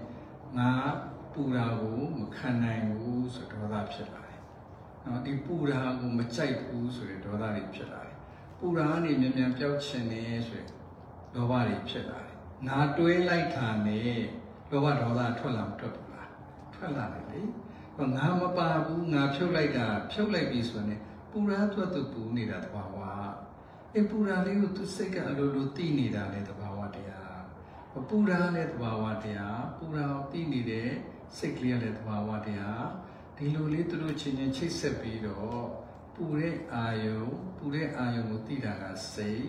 ငါပူတာကိုမခံနိုင်ဘူးဆိုဒေါသဖြစ်လာနော်ဒီပူရာကိုမကြိုက်ဘူးဆိုရင်ဒေါသတွေဖြစ်လာတယ်ပူရာကနေမြန်မြန်ပျောက်ချင်နေဆိုရင်လောဘတွေဖြစ်လာတယ်ငါတွေးလိုက်တာနဲ့လောဘဒေါသထွက်လာမထွက်ဘူးလားထွက်လာတယ်လေဟောငါမပါဘူးငါဖြုတ်လိုက်တာဖြုတ်လိုက်ပြီဆိုရင်ပူရာအတွက်သူပူနေတာတဘာဝ အဲပူရာလေးကိုသူစိတ်ကအလိုလိုသိနေတာလေတဘာဝတရားပူရာလည်းတဘာဝတရားပူရာကိုသိနေတဲ့စိတ်ကလေးလည်းတဘာဝတရားဒီလိုလေးသူတို့ချင်းချင်းချိတ်ဆက်ပြီးတော့ပူတဲ့အာယုံပူတဲ့အာယုံကိုသိတာကစိတ်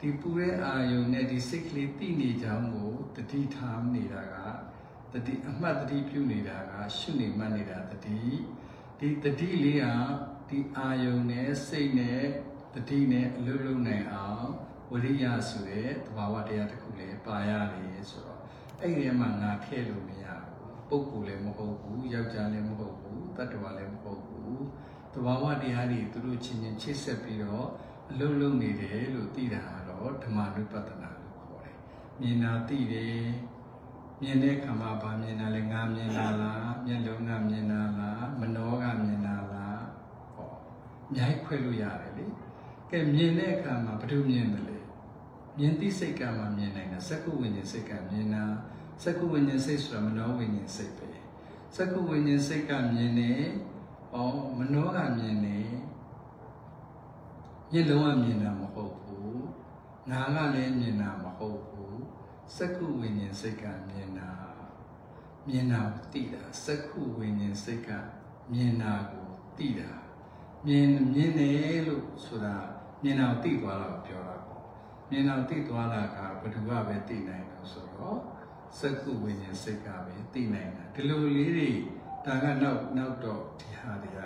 ဒီပူတဲ့အာယုံနဲ့ဒီစိတ်ကလေးသိနေကြောင်းကိုတတိထားနေတာကတတိအမှတ်တတိပြုနေတာကရှုနေမှတ်နေတာတတိဒီတတိလေးဟာဒီအာယုံနဲ့စိတ်နဲ့ တတိနဲ့အလုံးလုံးနိုင်အောင်ဝရိယဆိုတဲ့သဘာဝတရားတစ်ခုလည်းပါရတယ်ဆိုတော့အဲ့ဒီမှာငါထည့်လို့မရဘူးပုဂ္ဂိုလ်လည်းမဟုတ်ဘူးယောက်ျားလည်းမဟုတ်ဘူးတတ္တဝါလည်းမဟုတ်ဘူးသဘာဝတရားတွေသူတို့ချင်းချင်းချိတ်ဆက်ပြီးတော့အလုံးလုံးနေတယ်လို့သိတာကတော့ဓမ္မနုပဒနာလို့ခေါ်တယ်မြင်တာသိတယ်မြင်တဲ့ခါမှာဗာမြင်တာလဲငါမြင်တာလားမျက်လုံးကမြင်တာလားမနောကမြင်တာလားဟောအများကြီးခွဲလို့ရတယ်လေ ကဲမြင်တဲ့အခါမှာဘာလို့မြင်တယ်လဲမြင်သိစိတ်ကမှမြင်နိုင်တာစက္ကုဝိညာဉ်စိတ်ကမြင်တာစက္ကုဝိညာဉ်စိတ်ဆိုတာမနောဝိညာဉ်စိတ်ပဲစက္ကုဝိညာဉ်စိတ်ကမြင်တယ်ဟောမနောကမြင်တယ်မျက်လုံးကမြင်တာမဟုတ်ဘူးနားကလည်းမြင်တာမဟုတ်ဘူးစက္ကုဝိညာဉ်စိတ်ကမြင်တာမြင်တာကိုသိတာစက္ခုဝိညာဉ်စိတ်ကမြင်တာကိုသိတာမြင်မြင်တယ်လို့ဆိုတာ မြင်တာကိုသိသွားတာကိုပြောတာပေါ့မြင်တာကိုသိသွားတာကဘယ်သူကပဲသိနိုင်လို့ဆိုတော့စက္ခုဝိညာဉ်စိတ်ကပဲသိနိုင်တာဒီလိုလေးတွေဒါကနောက်နောက်တော့ဒီဟာတွေက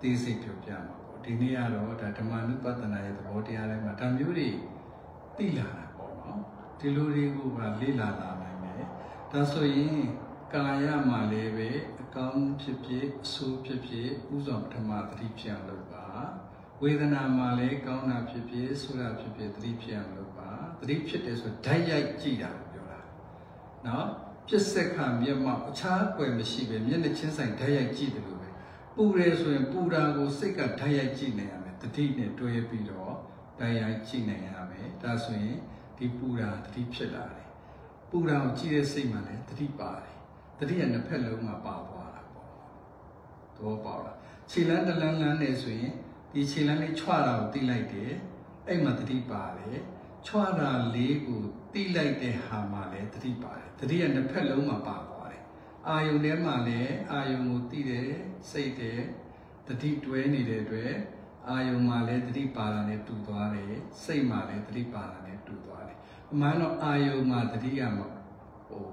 သိစိတ်ပြောပြမှာပေါ့ဒီနေ့ကတော့ဒါဓမ္မနုပဒနာရဲ့သဘောတရားတွေမှာဒါမျိုးတွေသိလာတာပေါ့နော်ဒီလိုတွေကိုကလေ့လာလာနိုင်တယ်ဒါဆိုရင်ကာယမှာလည်းပဲအကောင်းဖြစ်ဖြစ်အဆိုးဖြစ်ဖြစ်ဥစွာပထမသတိဖြစ်အောင်လုပ်ပါ ဝေဒနာမှာလည်းကောင်းတာဖြစ်ဖြစ်ဆိုးတာဖြစ်ဖြစ်သတိဖြစ်အောင်လုပ်ပါသတိဖြစ်တယ်ဆိုဓာတ်ရိုက်ကြည့်တာကိုပြောတာနော်ပြစ်စက်ခမျက်မှောက်အခြားကွယ်မရှိပဲမျက်နှာချင်းဆိုင်ဓာတ်ရိုက်ကြည့်တယ်လို့ပဲပူတယ်ဆိုရင်ပူတာကိုစိတ်ကဓာတ်ရိုက်ကြည့်နေရမယ်တတိနဲ့တွဲပြီးတော့ဓာတ်ရိုက်ကြည့်နေရမယ်ဒါဆိုရင်ဒီပူတာတတိဖြစ်လာတယ်ပူတာကိုကြည့်တဲ့စိတ်မှလည်းတတိပါတယ်တတိကနှစ်ဖက်လုံးမှာပါသွားတာပေါ့သဘောပေါက်လားခြေလန်းတလန်းလန်းနေဆိုရင် ဒီခြေလန်းလေးချွာတာကိုသိလိုက်တယ်အဲ့မှာတတိပါတယ်ချွာတာလေးကိုသိလိုက်တဲ့ဟာမှာလည်းတတိပါတယ်တတိကနှစ်ဖက်လုံးမှာပါသွားတယ်အာယုန်ထဲမှာလည်းအာယုန်ကိုသိတယ်စိတ်တယ်တတိတွဲနေတဲ့အတွက်အာယုံမှာလည်းတတိပါတာနဲ့တူသွားတယ်စိတ်မှာလည်းတတိပါတာနဲ့တူသွားတယ်အမှန်တော့အာယုံမှာတတိကမဟို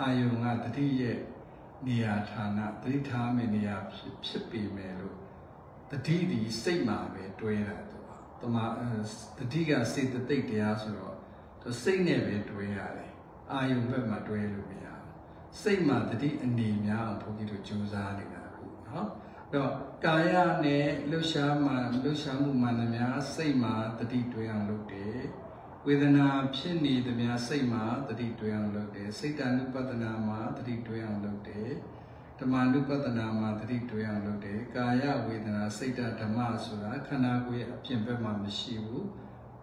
အာယုံကတတိရဲ့နေရာဌာနတတိထားမယ့်နေရာဖြစ်ဖြစ်ပေမဲ့လို့ တတိဒီစိတ်မှာပဲတွဲတာသူကတမတတိကစေတသိက်တရားဆိုတော့သူစိတ်နဲ့ပဲတွဲရတယ်အာယုံဘက်မှာတွဲလို့မရဘူးစိတ်မှာတတိအနေများအောင်ဘုန်းကြီးတို့ကြိုးစားနေတာခုနော်တော့ကာယနဲ့လှုပ်ရှားမှလှုပ်ရှားမှုမှန်သမျှစိတ်မှာတတိတွဲအောင်လုပ်တယ်ဝေဒနာဖြစ်နေသမျှစိတ်မှာတတိတွဲအောင်လုပ်တယ်စိတ်တ ानु ပတနာမှာတတိတွဲအောင်လုပ်တယ် ဓမ္မ ानु ပတနာမှာတတိတွဲအောင်လုပ်တယ်ကာယဝေဒနာစိတ်တဓမ္မဆိုတာခန္ဓာကိုယ်ရဲ့အပြင်ဘက်မှာမရှိဘူး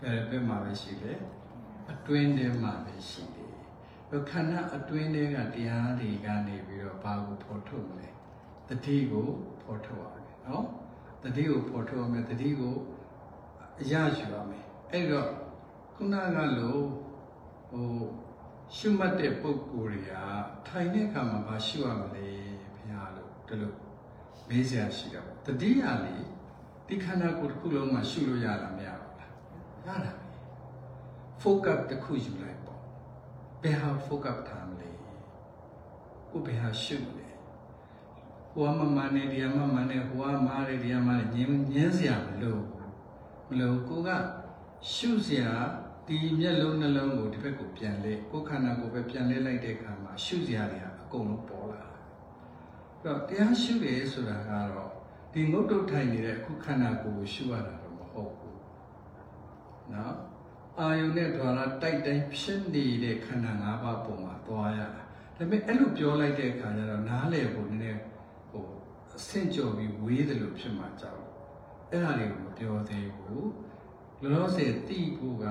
ဘယ်ဘက်မှာပဲရှိတယ်အတွင်းထဲမှာပဲရှိတယ်ခန္ဓာအတွင်းထဲကတရားတွေကနေပြီးတော့ဘာကိုဖော်ထုတ်မလဲတတိကိုဖော်ထုတ်ရမယ်နော်တတိကိုဖော်ထုတ်ရမယ်တတိကိုအရယူရမယ်အဲ့တော့ခုနကလို့ဟိုရှုမှတ်တဲ့ပုံကိုယ်တွေကထိုင်တဲ့အခါမှာမရှုရမလဲဘုရားလို့ ဒီလိုမေးစရာရှိတာပေါ့တတိယလေးဒီခန္ဓာကိုယ်တစ်ခုလုံးမှာရှုလို့ရတာမရဘူးလားရတာပဲ focus တစ်ခုယူလိုက်ပေါ့ဘယ်ဟာ focus ထားမလဲကိုဘယ်ဟာရှုမလဲဟိုကမမနဲ့ဒီကမမနဲ့ဟိုကမားတယ်ဒီကမားတယ်ညင်းညင်းစရာမလိုမလိုကိုကရှုစရာဒီမျက်လုံးနှလုံးကိုဒီဘက်ကိုပြန်လဲကိုခန္ဓာကိုယ်ပဲပြန်လဲလိုက်တဲ့အခါမှာရှုစရာတွေဟာအကုန်လုံးပေါ်လာ တယ်။အဲ့တော့တရားရှုတယ်ဆိုတာကတော့ဒီငုတ်တုတ်ထိုင်နေတဲ့အခုခန္ဓာကိုယ်ကိုရှုရတာတော့မဟုတ်ဘူး။နော်အာယုန်နဲ့ဓာရတိုက်တိုင်းဖြစ်နေတဲ့ခန္ဓာ၅ပါးပုံမှာသွားရတာ။ဒါပေမဲ့အဲ့လိုပြောလိုက်တဲ့အခါကျတော့နားလေဖို့နည်းနည်းဟိုအဆင့်ကျော်ပြီးဝေးတယ်လို့ဖြစ်မှာကြောက်။အဲ့ဒါတွေကိုမပြောသေးဘူး။လောလောဆယ်တိဖို့က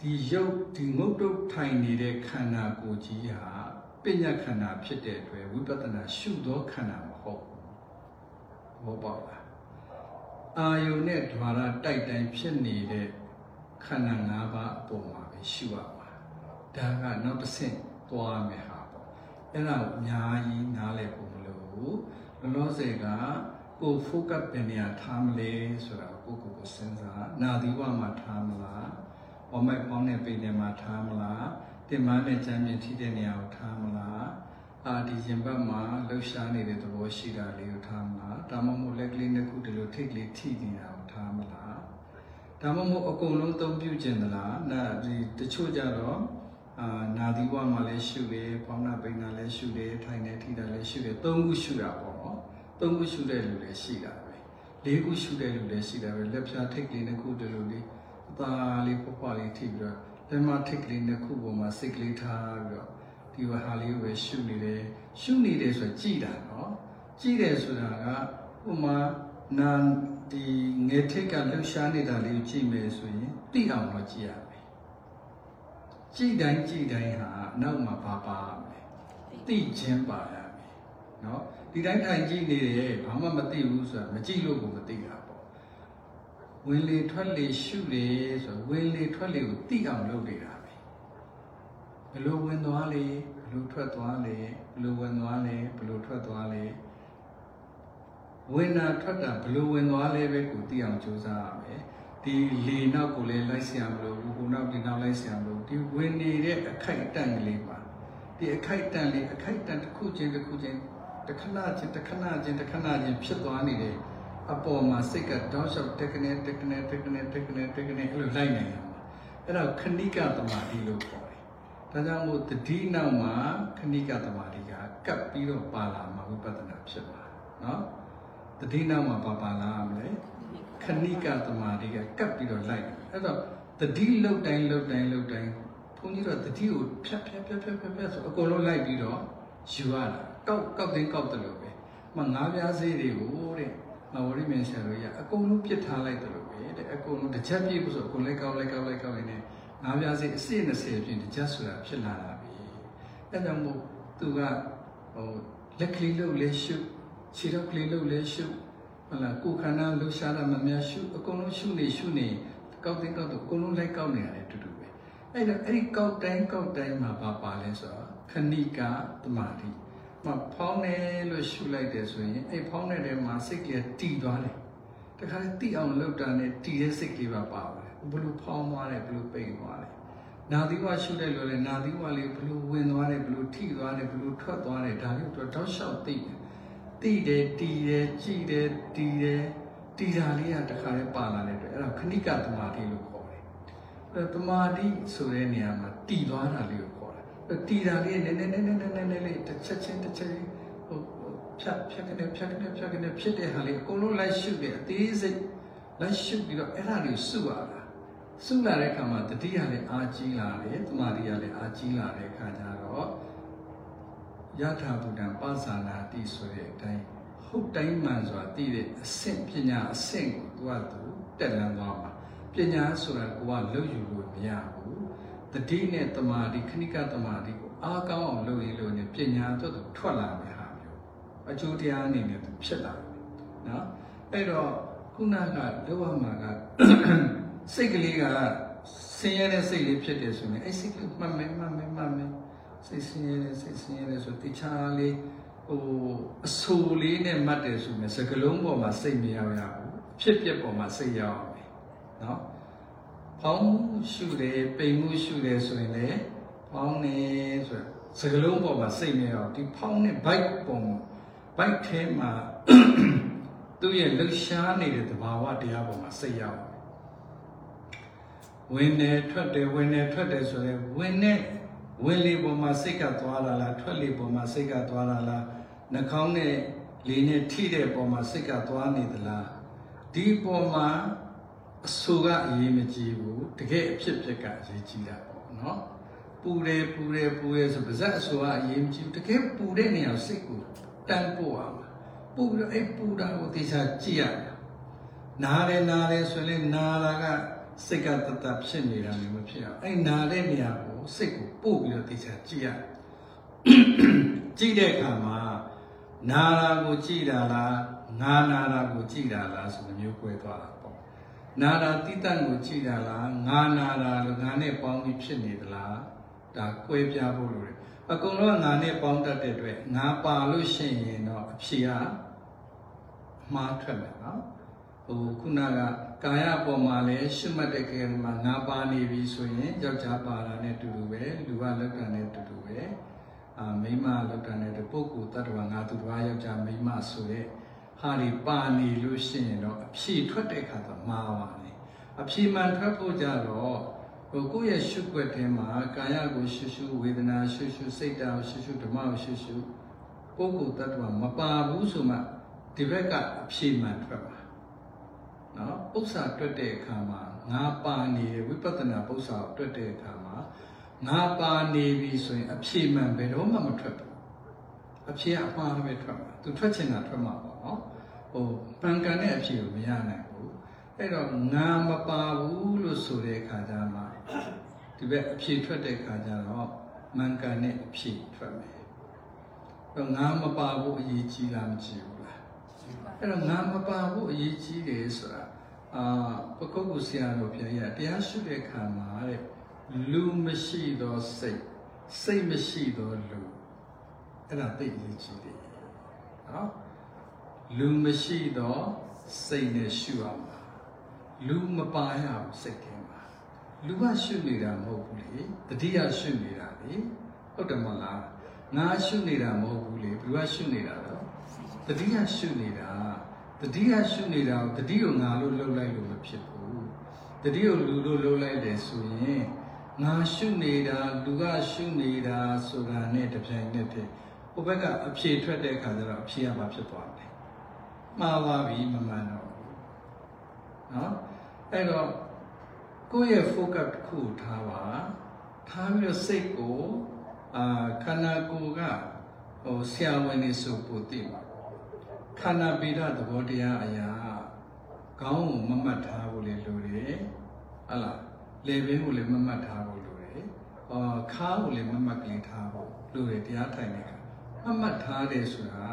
ဒီရုပ်ဒီငုတ်တုတ်ထိုင်နေတဲ့ခန္ဓာကိုယ်ကြီးဟာ ပညာခန္ဓာဖြစ်တဲ့အတွက်ဝိပဿနာရှုသောခန္ဓာမဟုတ်ဘူး။ဘောပေါက်လား။အာယုန်နဲ့ဓာရတိုက်တိုင်းဖြစ်နေတဲ့ခန္ဓာ၅ပါးအပေါ်မှာပဲရှုရမှာ။ဒါကနောက်တစ်ဆင့်သွားမယ်ဟာပေါ့။အဲ့ဒါကိုအများကြီးနားလည်ဖို့မလိုဘူး။လောလောဆယ်ကကို focus ပြန်ရထားမလဲဆိုတာကိုကိုကိုစဉ်းစား။နာသီဝမှာထားမလား။ဘောမိုက်ပေါင်းတဲ့ပိန်ထဲမှာထားမလား။ တင်မနဲ့ချမ်းမြေထိတဲ့နေရာကိုထားမလားအာဒီရင်ဘတ်မှာလှုပ်ရှားနေတဲ့သဘောရှိတာလေးကိုထားမလားဒါမှမဟုတ်လက်ကလေးနှစ်ခုတလို့ထိတ်လေးထိနေတာကိုထားမလားဒါမှမဟုတ်အကုန်လုံးသုံးပြုခြင်းသလားနာဒီတချို့ကြတော့အာနာသီဝမှာလည်းရှုတယ်ပေါင်းနာပိနာလည်းရှုတယ်ထိုင်နေထိတာလည်းရှုတယ်သုံးခုရှုတာပေါ့နော်သုံးခုရှုတဲ့လူလည်းရှိတာပဲလေးခုရှုတဲ့လူလည်းရှိတာပဲလက်ဖြာထိတ်လေးနှစ်ခုတလို့လေးအသာလေးပွားပွားလေးထိပြီးတော့ လက်မထိတ်ကလေးနှစ်ခုပေါ်မှာစိတ်ကလေးထားပြီးတော့ဒီဟာလေးကိုပဲရှုနေတယ်ရှုနေတယ်ဆိုကြည်တာနော်ကြည်တယ်ဆိုတာကဥမာနာဒီငယ်ထိတ်ကလှူရှားနေတာလေးကိုကြည့်မယ်ဆိုရင်သိအောင်တော့ကြည့်ရမယ်ကြည်တိုင်းကြည်တိုင်းဟာနောက်မှာပါပါမယ်သိခြင်းပါရမယ်နော်ဒီတိုင်းထိုင်ကြည့်နေတယ်ဘာမှမသိဘူးဆိုတာမကြည့်လို့ကိုမသိတာပေါ့ ဝင်လေထွက်လေရှုလေဆိုဝင်လေထွက်လေကိုသိအောင်လုပ်နေတာပဲဘလို့ဝင်သွားလေဘလို့ထွက်သွားလေဘလို့ဝင်သွားလေဘလို့ထွက်သွားလေဝင်တာထွက်တာဘလို့ဝင်သွားလဲပဲကိုသိအောင်ကြိုးစားရမယ်ဒီလေနောက်ကိုလည်းလိုက်ဆရာမလို့ဘူးကိုနောက်ဒီနောက်လိုက်ဆရာမလို့ဒီဝင်နေတဲ့အခိုက်အတန့်ကလေးပါဒီအခိုက်အတန့်လေးအခိုက်အတန့်တစ်ခုချင်းတစ်ခုချင်းတစ်ခဏချင်းတစ်ခဏချင်းတစ်ခဏချင်းဖြစ်သွားနေတယ် အပေါ်မှာစိတ်ကတောက်လျှောက်တက်ကနေတက်ကနေတက်ကနေတက်ကနေတက်ကနေအဲ့လိုလိုက်နေရမှာအဲ့တော့ခဏိကသမာဓိလို့ခေါ်တယ်ဒါကြောင့်မို့တတိနောက်မှာခဏိကသမာဓိကကပ်ပြီးတော့ပါလာမှာဝိပဿနာဖြစ်ပါနော်တတိနောက်မှာပါပါလာမလဲခဏိကသမာဓိကကပ်ပြီးတော့လိုက်အဲ့တော့တတိလုတ်တိုင်းလုတ်တိုင်းလုတ်တိုင်းဘုန်းကြီးတို့တတိကိုဖြတ်ဖြတ်ဖြတ်ဖြတ်ဖြတ်ဖြတ်ဆိုအကုန်လုံးလိုက်ပြီးတော့ယူရတာကောက်ကောက်သိကောက်တယ်လို့ပဲမငါးပြားစေးတွေကိုတဲ့ မဝရိမင်းဆရာတို့ရအကုန်လုံးပြစ်ထားလိုက်တယ်လို့ပဲတဲ့အကုန်လုံးတစ်ချက်ပြည့်ဖို့ဆိုအကုန်လိုက်ကောက်လိုက်ကောက်လိုက်ကောက်လိုက်နေငါးပြားစေးအစစ်20ပြင်တစ်ချက်ဆိုတာဖြစ်လာတာပြီအဲကြောင့်မို့သူကဟိုလက်ကလေးလို့လဲရှုခြေတော့ကလေးလို့လဲရှုဟုတ်လားကိုယ်ခန္ဓာလှူရှားတာမများရှုအကုန်လုံးရှုနေရှုနေကောက်သိကောက်တော့အကုန်လုံးလိုက်ကောက်နေရတယ်တူတူပဲအဲ့တော့အဲ့ဒီကောက်တိုင်းကောက်တိုင်းမှာပါပါလဲဆိုတော့ခဏိကသမာဓိ မဖောင်းတယ်လို့ရှုလိုက်တယ်ဆိုရင်အဲ့ဖောင်းတဲ့ထဲမှာစိတ်ကလေးတည်သွားတယ်တခါလေတိအောင်လှုပ်တာနဲ့တည်တဲ့စိတ်ကလေးပါပါပါတယ်ဘလို့ဖောင်းသွားတယ်ဘလို့ပိတ်သွားတယ်နာသီဝရှုလိုက်လို့လေနာသီဝလေးဘလို့ဝင်သွားတယ်ဘလို့ထိသွားတယ်ဘလို့ထွက်သွားတယ်ဒါလေးတော့တောက်လျှောက်သိတယ်သိတယ်တည်တယ်ကြည်တယ်တည်တယ်တည်တာလေးကတခါလေပါလာတဲ့အတွက်အဲ့ဒါခဏိကသမာဓိလို့ခေါ်တယ်အဲ့သမာဓိဆိုတဲ့နေရာမှာတည်သွားတာလေးကိုခေါ် တယ်တည်တာလေးနည်းနည်းနည်းနည်းနည်းနည်းနည်းလေးတစ်ချက်ချင်းတစ်ချက်ချင်းဟိုဖြတ်ဖြတ်ကနေဖြတ်ကနေဖြတ်ကနေဖြစ်တဲ့ဟာလေးအကုန်လုံးလိုက်ရှုတယ်အသေးစိတ်လိုက်ရှုပြီးတော့အဲ့ဒါလေးစုရတာစုလာတဲ့အခါမှာတတိယလည်းအာကြီးလာတယ်သမာဓိရလည်းအာကြီးလာတဲ့အခါကျတော့ယထာဘုဒ္ဓံပသနာတိဆိုတဲ့အတိုင်းဟုတ်တိုင်းမှန်စွာသိတဲ့အဆင့်ပညာအဆင့်ကိုသူကသူတက်လန်းသွားမှာပညာဆိုတာကိုကလုံယူလို့မရဘူး တတိနဲ့တမာတိခဏိကတမာတိကိုအားကောင်းအောင်လုပ်ရလို့နေပညာတော့သူထွက်လာမယ်ဟာမျိုးအကျိုးတရားအနေနဲ့သူဖြစ်လာတယ်နော်အဲ့တော့ခုနကလောကမှာကစိတ်ကလေးကဆင်းရဲတဲ့စိတ်လေးဖြစ်တယ်ဆိုရင်အဲ့စိတ်ကမှတ်မယ်မှတ်မယ်မှတ်မယ်စိတ်ဆင်းရဲတဲ့စိတ်ဆင်းရဲတဲ့ဆိုတခြားလေးဟိုအဆူလေးနဲ့မှတ်တယ်ဆိုရင်စကလုံးပေါ်မှာစိတ်မရောက်ရဘူးဖြစ်ဖြစ်ပေါ်မှာစိတ်ရောက်အောင် ပေါင်းမှုရှုတယ်ပိန်မှုရှုတယ်ဆိုရင်လည်းပေါင်းနေဆိုတော့စကလုံးပေါ်မှာစိတ်နေတော့ဒီဖောင်းနဲ့ bike ပုံ bike ထဲမှာသူ့ရဲ့လှရှားနေတဲ့သဘာဝတရားပေါ်မှာစိတ်ရောက်ဝင်နေထွက်တယ်ဝင်နေထွက်တယ်ဆိုရင်ဝင်နေဝင်လေပေါ်မှာစိတ်ကသွားလာလားထွက်လေပေါ်မှာစိတ်ကသွားလာလားနှာခေါင်းနဲ့လေနဲ့ထိတဲ့ပေါ်မှာစိတ်ကသွားနေသလားဒီပေါ်မှာ အဆူကအရေးမကြီးဘူးတကယ်အဖြစ်ဖြစ်ကအရေးကြီးတာပေါ့နော်ပူတယ်ပူတယ်ပူတယ်ဆိုပါဇက်အဆူကအရေးမကြီးဘူးတကယ်ပူတဲ့နေရာစိတ်ကိုတန်းပို့အောင်ပူပြီးတော့အဲ့ပူတာကိုသေချာကြည့်ရနားတယ်နားတယ်ဆိုရင်နားတာကစိတ်ကတတဖြစ်နေတာမျိုးမဖြစ်အောင်အဲ့နားတဲ့နေရာကိုစိတ်ကိုပို့ပြီးတော့သေချာကြည့်ရကြည့်တဲ့အခါမှာနာတာကိုကြည့်တာလားငါနာတာကိုကြည့်တာလားဆိုမျိုးကွဲသွားတာပေါ့ နာတာတိတန့်ကိုကြည့်တာလားငါနာတာလို့ငါနဲ့ပေါင်းပြီးဖြစ်နေသလားဒါကွဲပြားဖို့လိုတယ်အကုန်လုံးငါနဲ့ပေါင်းတတ်တဲ့အတွက်ငါပါလို့ရှိရင်တော့အဖြေကမှားထွက်တယ်နော်ဟိုခုနကကာယပေါ်မှာလည်းရှုမှတ်တဲ့ခေတ်မှာငါပါနေပြီဆိုရင်ယောက်ျားပါတာနဲ့တူတူပဲလူကလောက်တာနဲ့တူတူပဲအာမိန်းမလောက်တာနဲ့တူပုဂ္ဂိုလ်တ attva ငါသူတစ်ပါးယောက်ျားမိန်းမဆိုတဲ့ ဟာဒီပါနေလို့ရှိရင်တော့အဖြေထွက်တဲ့အခါတော့မှားပါလေအဖြေမှန်ထွက်ဖို့ကြတော့ဟိုကိုယ့်ရဲ့ရှုွက်ထဲမှာကာယကိုရှုရှုဝေဒနာရှုရှုစိတ်ဓာတ်ကိုရှုရှုဓမ္မကိုရှုရှုပုဂ္ဂိုလ်တ attva မပါဘူးဆိုမှဒီဘက်ကအဖြေမှန်ထွက်ပါနော်ပု္ပ္ပာတွက်တဲ့အခါမှာငါပါနေဝိပဿနာပု္ပ္ပာတွက်တဲ့အခါမှာငါပါနေပြီဆိုရင်အဖြေမှန်ဘယ်တော့မှမထွက်ဘူးအဖြေအမှားပဲထွက်မှာသူထွက်ချင်တာထွက်မှာပေါ့နော် ဟိုပန်ကန်တဲ့အဖြေကိုမရနိုင်ဘူးအဲ့တော့ငါမပါဘူးလို့ဆိုတဲ့အခါကျမှဒီဘက်အဖြေထွက်တဲ့အခါကျတော့မန်ကန်တဲ့အဖြေထွက်မယ်တော့ငါမပါဘူးအရေးကြီးလားမကြည့်ဘူးလားအဲ့တော့ငါမပါဘူးအရေးကြီးတယ်ဆိုတာအာပကုတ်ကုဆရာတော်ဘုရားကြီးတရားရှိတဲ့အခါမှာတဲ့လူမရှိသောစိတ်စိတ်မရှိသောလူအဲ့ဒါသိအရေးကြီးတယ်နော် လူမရှိသောစိတ်နဲ့ရှုရမှာလူမပါရဘူးစိတ်ထဲမှာလူကရှုနေတာမဟုတ်ဘူးလေတတိယရှုနေတာလေဟုတ်တယ်မလားငါရှုနေတာမဟုတ်ဘူးလေဘယ်ကရှုနေတာတော့တတိယရှုနေတာတတိယရှုနေတာကိုတတိယငါလို့လှုပ်လိုက်လို့မဖြစ်ဘူးတတိယလူလို့လှုပ်လိုက်တယ်ဆိုရင်ငါရှုနေတာလူကရှုနေတာဆိုတာနဲ့တပြိုင်နက်တည်းဟိုဘက်ကအဖြေထွက်တဲ့အခါကျတော့အဖြေကဘာဖြစ်သွားလဲ မှားပါပြီမမှန်တော့ဘူးနော်အဲ့တော့ကိုယ့်ရဲ့ focus တစ်ခုထားပါထားပြီးတော့စိတ်ကိုအာခန္ဓာကိုယ်ကဟိုဆရာဝန်နေဆိုပို့သိပါခန္ဓာပိဒသဘောတရားအရာခေါင်းကိုမမှတ်ထားဖို့လေလိုတယ်ဟုတ်လားလေဘင်းကိုလည်းမမှတ်ထားဖို့လိုတယ်အာခါးကိုလည်းမမှတ်ကလေးထားဖို့လိုတယ်တရားထိုင်တဲ့အခါမမှတ်ထားတယ်ဆိုတာ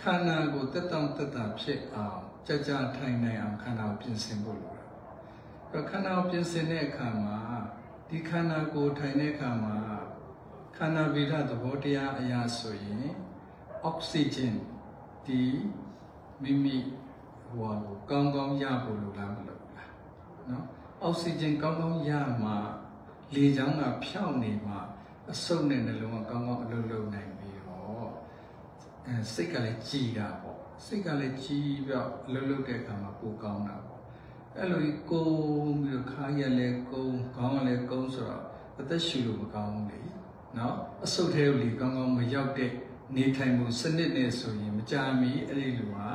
ခန္ဓာကိုတက်တောင့်တက်တာဖြစ်အောင်ကြကြထိုင်နိုင်အောင်ခန္ဓာကိုပြင်ဆင်ဖို့လိုတယ်တော့ခန္ဓာကိုပြင်ဆင်တဲ့အခါမှာဒီခန္ဓာကိုထိုင်တဲ့အခါမှာခန္ဓာဗေဒသဘောတရားအရာဆိုရင်အောက်ဆီဂျင်ဒီမိမိဟိုကိုကောင်းကောင်းရဖို့လိုလားမလိုဘူးလားနော်အောက်ဆီဂျင်ကောင်းကောင်းရမှလေချောင်းကဖြောင့်နေမှအဆုတ်နဲ့နှလုံးကကောင်းကောင်းအလုပ်လုပ်နိုင်ပြီးတော့ အဲစိတ်ကလည်းကြည်တာပေါ့စိတ်ကလည်းကြည်ပြီးတော့အလုပ်လုပ်တဲ့အခါမှာပိုကောင်းတာပေါ့အဲ့လိုကြီးကုန်းပြီးတော့ခါရက်လည်းကုန်းခေါင်းကလည်းကုန်းဆိုတော့အသက်ရှူလို့မကောင်းဘူးလေနော်အဆုတ်ထဲကိုလေကောင်းကောင်းမရောက်တဲ့နေထိုင်မှုစနစ်နဲ့ဆိုရင်မကြာမီအဲ့ဒီလူဟာ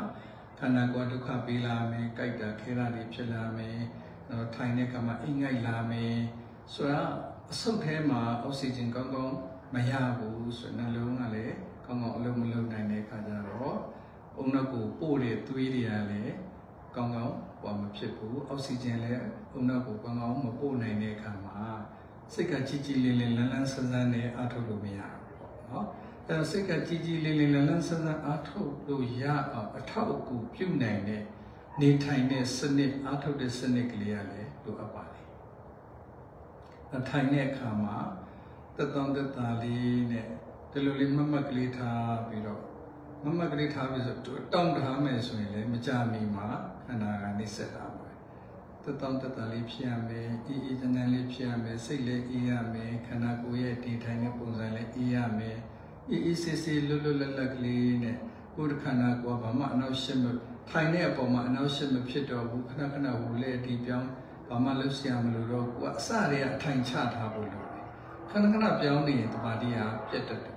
ခန္ဓာကိုယ်ဒုက္ခပေးလာမယ်၊ကြိုက်တာခဲတာတွေဖြစ်လာမယ်။နော်ထိုင်တဲ့အခါမှာအိမ်ငိုက်လာမယ်။ဆိုတော့အဆုတ်ထဲမှာအောက်ဆီဂျင်ကောင်းကောင်းမရဘူးဆိုတော့နှလုံးကလည်း ကောင်းကောင်းအလုပ်မလုပ်နိုင်တဲ့အခါကျတော့အုံနောက်ကိုပို့တဲ့သွေးတွေကလည်းကောင်းကောင်းဟောမဖြစ်ဘူး။အောက်ဆီဂျင်လည်းအုံနောက်ကိုကောင်းကောင်းမပို့နိုင်တဲ့အခါမှာစိတ်ကကြည်ကြည်လင်လင်လန်းလန်းဆန်းဆန်းနဲ့အားထုတ်လို့မရဘူးပေါ့နော်။အဲစိတ်ကကြည်ကြည်လေးလေးလန်းလန်းဆန်းဆန်းအားထုတ်လို့ရအောင်အထောက်အကူပြုနိုင်တဲ့နေထိုင်တဲ့စနစ်အားထုတ်တဲ့စနစ်ကလေးရလည်းလိုအပ်ပါလေ။အထိုင်တဲ့အခါမှာတသွန်တတာလေးနဲ့ ဒီလိုလေးမမတ်ကလေးထားပြီးတော့မမတ်ကလေးထားပြီးဆိုတောင်းထားမယ်ဆိုရင်လည်းမကြမီမှာခန္ဓာကနေဆက်တာပဲ။တသွန်တတာလေးဖြစ်ရမယ်။အေးအေးချမ်းချမ်းလေးဖြစ်ရမယ်။စိတ်လည်းအေးရမယ်။ခန္ဓာကိုယ်ရဲ့ဒီထိုင်တဲ့ပုံစံလည်းအေးရမယ်။အေးအေးဆေးဆေးလွတ်လွတ်လပ်လပ်ကလေးနဲ့ကိုယ်ခန္ဓာကိုယ်ဘာမှအနောက်ရှက်မထိုင်တဲ့အပေါ်မှာအနောက်ရှက်မဖြစ်တော့ဘူးခဏခဏဟိုလေဒီပြောင်းဘာမှလုပ်စရာမလိုတော့ကိုယ်အစတွေကအထိုင်ချထားဖို့လိုတယ်ခဏခဏပြောင်းနေရင်တမာတိဟာပြတ်တတ်တယ်ပေါ့နော်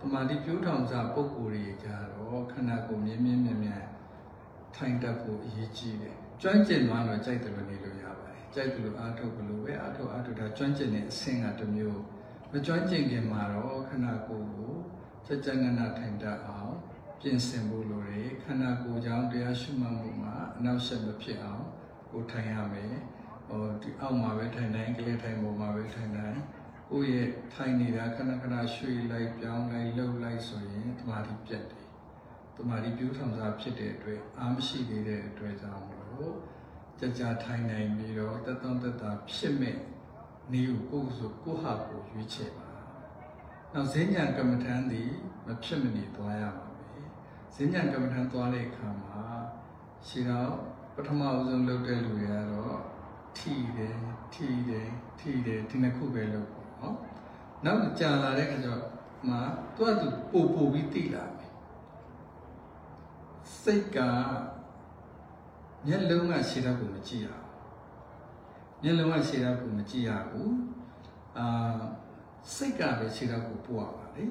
တမာတိပြိုးထောင်စားပုံကိုယ်တွေကြတော့ခန္ဓာကိုယ်မြင်းမြင်းမြင်းမြင်းထိုင်တတ်ဖို့အရေးကြီးတယ်ကျွမ်းကျင်သွားတော့ကြိုက်တယ်လို့နေလို့ရပါတယ်ကြိုက်တယ်လို့အားထုတ်ဘလို့ပဲအားထုတ်အားထုတ်တာကျွမ်းကျင်တဲ့အဆင့်ကတစ်မျိုးမကျွမ်းကျင်ခင်မှာတော့ခန္ဓာကိုယ်ကိုစัจ jnana ထိုင်တတ်အောင်ပြင်ဆင်ဖို့လိုတယ်ခန္ဓာကိုယ်ကြောင့်တရားရှုမှတ်မှုမှာအနောက်ဆက်မဖြစ်အောင်ကိုထိုင်ရမယ်ဟိုဒီအောက်မှာပဲထိုင်နိုင်ကလေးထိုင်ပေါ်မှာပဲထိုင်နိုင် ကိုယ့်ရဲ့ထိုင်နေတာခဏခဏရွှေ့လိုက်ပြောင်းလိုက်လှုပ်လိုက်ဆိုရင်တမာတိပြတ်တယ်တမာတိပြိုးထောင်စားဖြစ်တဲ့အတွက်အားမရှိသေးတဲ့အတွက်ကြောင့်လို့ကြကြထိုင်နိုင်ပြီးတော့တသက်တသက်ဖြစ်မဲ့နေကိုကိုယ်ဆိုကိုဟာကိုရွေးချယ်ပါ။နောက်ဈဉ္ညာကမ္မထန်သည်မဖြစ်မနေသွားရပါမယ်။ဈဉ္ညာကမ္မထန်သွားတဲ့အခါမှာရှင်းတော့ပထမအဆုံးလုပ်တဲ့လူတွေကတော့ထီတယ်ထီတယ်ထီတယ်ဒီနှစ်ခုပဲလုပ်ပေါ့ နော်နောက်ကြာလာတဲ့အခါကျတော့မှသူကသူပို့ပို့ပြီးတိလာမယ်စိတ်ကမျက်လုံးကရှင်းတော့ကိုမကြည့်ရဘူးမျက်လုံးကရှင်းတော့ကိုမကြည့်ရဘူးအာစိတ်ကပဲရှင်းတော့ကိုပို့ရပါလေ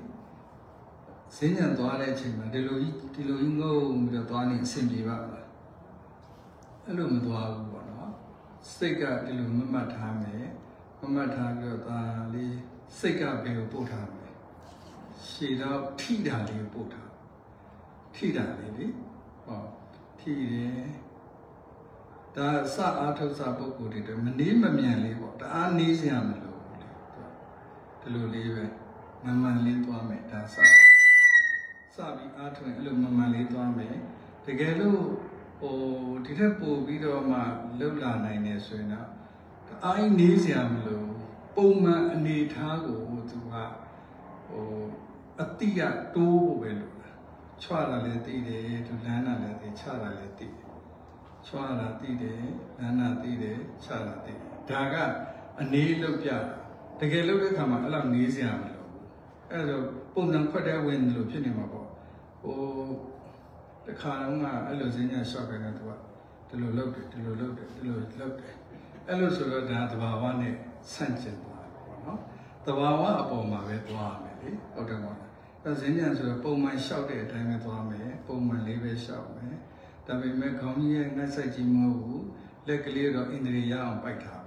ဈဉ္ဉံသွားတဲ့အချိန်မှာဒီလိုကြီးဒီလိုကြီးငုံပြီးတော့သွားနေအဆင်ပြေပါ့မလားအဲ့လိုမသွားဘူးပေါ့နော်စိတ်ကဒီလိုမမှတ်ထားမယ်မမှတ်ထားပြီးတော့ဒါလေး စိတ်ကဘယ်ကိုပို့ထားမလဲရှည်တော့ထိတာလေးကိုပို့ထားထိတာလေးလေဟောထိတယ်ဒါစအားထုတ်စပုဂ္ဂိုလ်တွေတော့မနေမမြန်လေးပေါ့တအားနေစရာမလိုဘူးလေဒီလိုလေးပဲမမှန်လေးသွားမယ်ဒါစစပြီးအားထုတ်ရင်အဲ့လိုမမှန်လေးသွားမယ်တကယ်လို့ဟိုဒီထက်ပိုပြီးတော့မှလှုပ်လာနိုင်တယ်ဆိုရင်တော့အိုင်းနေစရာမလို ပုံမှန်အနေထားကိုသူကဟိုအတိရတိုးဖို့ပဲလို့ချွာတာလည်းသိတယ်သူလမ်းတာလည်းသိချတာလည်းသိတယ်ချွာတာသိတယ်လမ်းတာသိတယ်ချတာသိတယ်ဒါကအနေလုတ်ပြတကယ်လုတ်တဲ့ခါမှာအဲ့လောက်နေစရာမလိုဘူးအဲ့တော့ပုံစံခွက်တဲ့ဝင်လို့ဖြစ်နေမှာပေါ့ဟိုတခါတော့ကအဲ့လိုစင်းညာရှော့ခိုင်းတော့သူကဒီလိုလုတ်တယ်ဒီလိုလုတ်တယ်ဒီလိုလုတ်တယ်အဲ့လိုဆိုတော့ဒါသဘာဝနဲ့ ဆန့်ကျင်သွားတယ်ပေါ့နော်သဘာဝအပေါ်မှာပဲသွားရမယ်လေဟုတ်တယ်မို့လားအဲစင်းညာဆိုတော့ပုံမှန်လျှောက်တဲ့အတိုင်းပဲသွားမယ်ပုံမှန်လေးပဲလျှောက်မယ်ဒါပေမဲ့ခေါင်းကြီးရဲ့ငှက်ဆက်ကြီးမဟုတ်ဘူးလက်ကလေးတော့ဣန္ဒြေရအောင်ပိုက်ထား